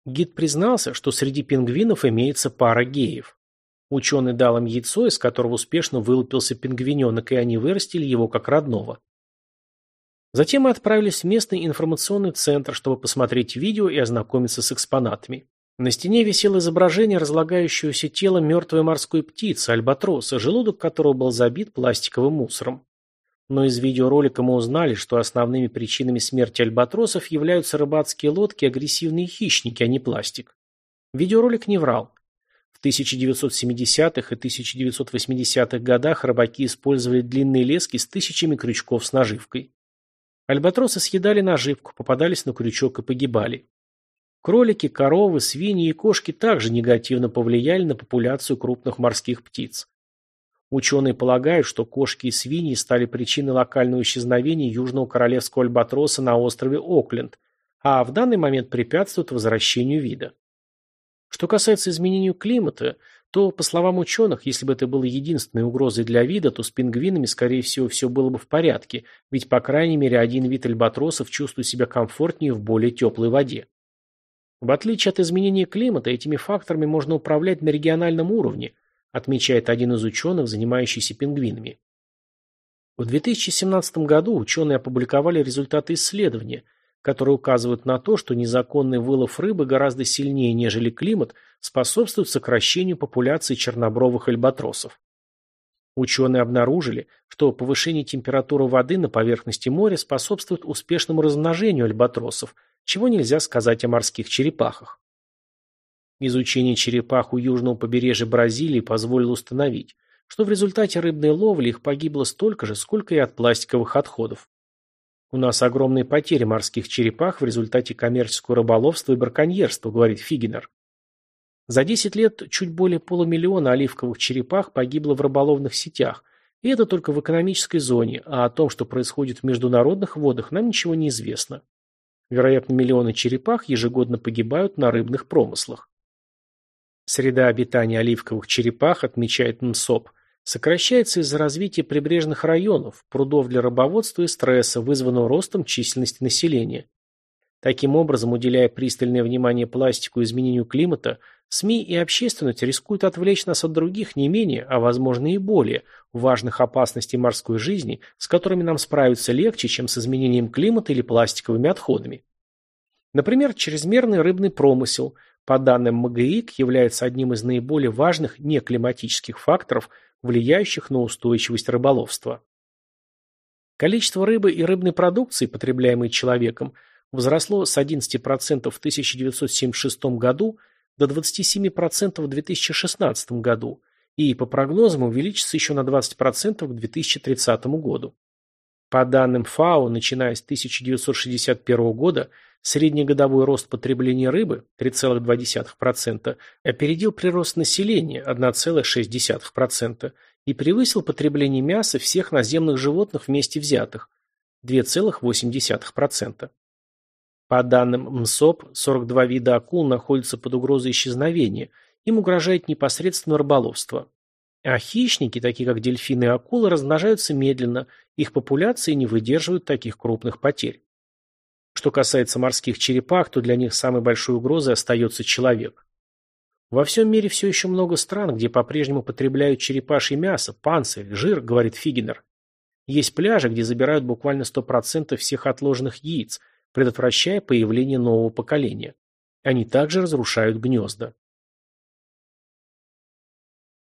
Гид признался, что среди пингвинов имеется пара геев. Ученый дал им яйцо, из которого успешно вылупился пингвиненок, и они вырастили его как родного. Затем мы отправились в местный информационный центр, чтобы посмотреть видео и ознакомиться с экспонатами. На стене висело изображение разлагающегося тела мертвой морской птицы, альбатроса, желудок которого был забит пластиковым мусором. Но из видеоролика мы узнали, что основными причинами смерти альбатросов являются рыбацкие лодки и агрессивные хищники, а не пластик. Видеоролик не врал. В 1970-х и 1980-х годах рыбаки использовали длинные лески с тысячами крючков с наживкой. Альбатросы съедали наживку, попадались на крючок и погибали. Кролики, коровы, свиньи и кошки также негативно повлияли на популяцию крупных морских птиц. Ученые полагают, что кошки и свиньи стали причиной локального исчезновения южного королевского альбатроса на острове Окленд, а в данный момент препятствуют возвращению вида. Что касается изменения климата, то, по словам ученых, если бы это было единственной угрозой для вида, то с пингвинами, скорее всего, все было бы в порядке, ведь, по крайней мере, один вид альбатросов чувствует себя комфортнее в более теплой воде. В отличие от изменения климата, этими факторами можно управлять на региональном уровне – отмечает один из ученых, занимающийся пингвинами. В 2017 году ученые опубликовали результаты исследования, которые указывают на то, что незаконный вылов рыбы гораздо сильнее, нежели климат, способствует сокращению популяции чернобровых альбатросов. Ученые обнаружили, что повышение температуры воды на поверхности моря способствует успешному размножению альбатросов, чего нельзя сказать о морских черепахах. Изучение черепах у южного побережья Бразилии позволило установить, что в результате рыбной ловли их погибло столько же, сколько и от пластиковых отходов. У нас огромные потери морских черепах в результате коммерческого рыболовства и браконьерства, говорит Фигенер. За 10 лет чуть более полумиллиона оливковых черепах погибло в рыболовных сетях, и это только в экономической зоне, а о том, что происходит в международных водах, нам ничего не известно. Вероятно, миллионы черепах ежегодно погибают на рыбных промыслах. Среда обитания оливковых черепах, отмечает МСОП, Сокращается из-за развития прибрежных районов, прудов для рыбоводства и стресса, вызванного ростом численности населения. Таким образом, уделяя пристальное внимание пластику и изменению климата, СМИ и общественность рискуют отвлечь нас от других не менее, а возможно и более, важных опасностей морской жизни, с которыми нам справиться легче, чем с изменением климата или пластиковыми отходами. Например, чрезмерный рыбный промысел, по данным МГИК, является одним из наиболее важных неклиматических факторов, влияющих на устойчивость рыболовства. Количество рыбы и рыбной продукции, потребляемой человеком, возросло с 11% в 1976 году до 27% в 2016 году и, по прогнозам, увеличится еще на 20% к 2030 году. По данным ФАО, начиная с 1961 года, среднегодовой рост потребления рыбы 3,2% опередил прирост населения 1,6% и превысил потребление мяса всех наземных животных вместе взятых 2,8%. По данным МСОП, 42 вида акул находятся под угрозой исчезновения, им угрожает непосредственно рыболовство. А хищники, такие как дельфины и акулы, размножаются медленно, их популяции не выдерживают таких крупных потерь. Что касается морских черепах, то для них самой большой угрозой остается человек. Во всем мире все еще много стран, где по-прежнему потребляют черепашье мясо, панцирь, жир, говорит Фигенер. Есть пляжи, где забирают буквально 100% всех отложенных яиц, предотвращая появление нового поколения. Они также разрушают гнезда.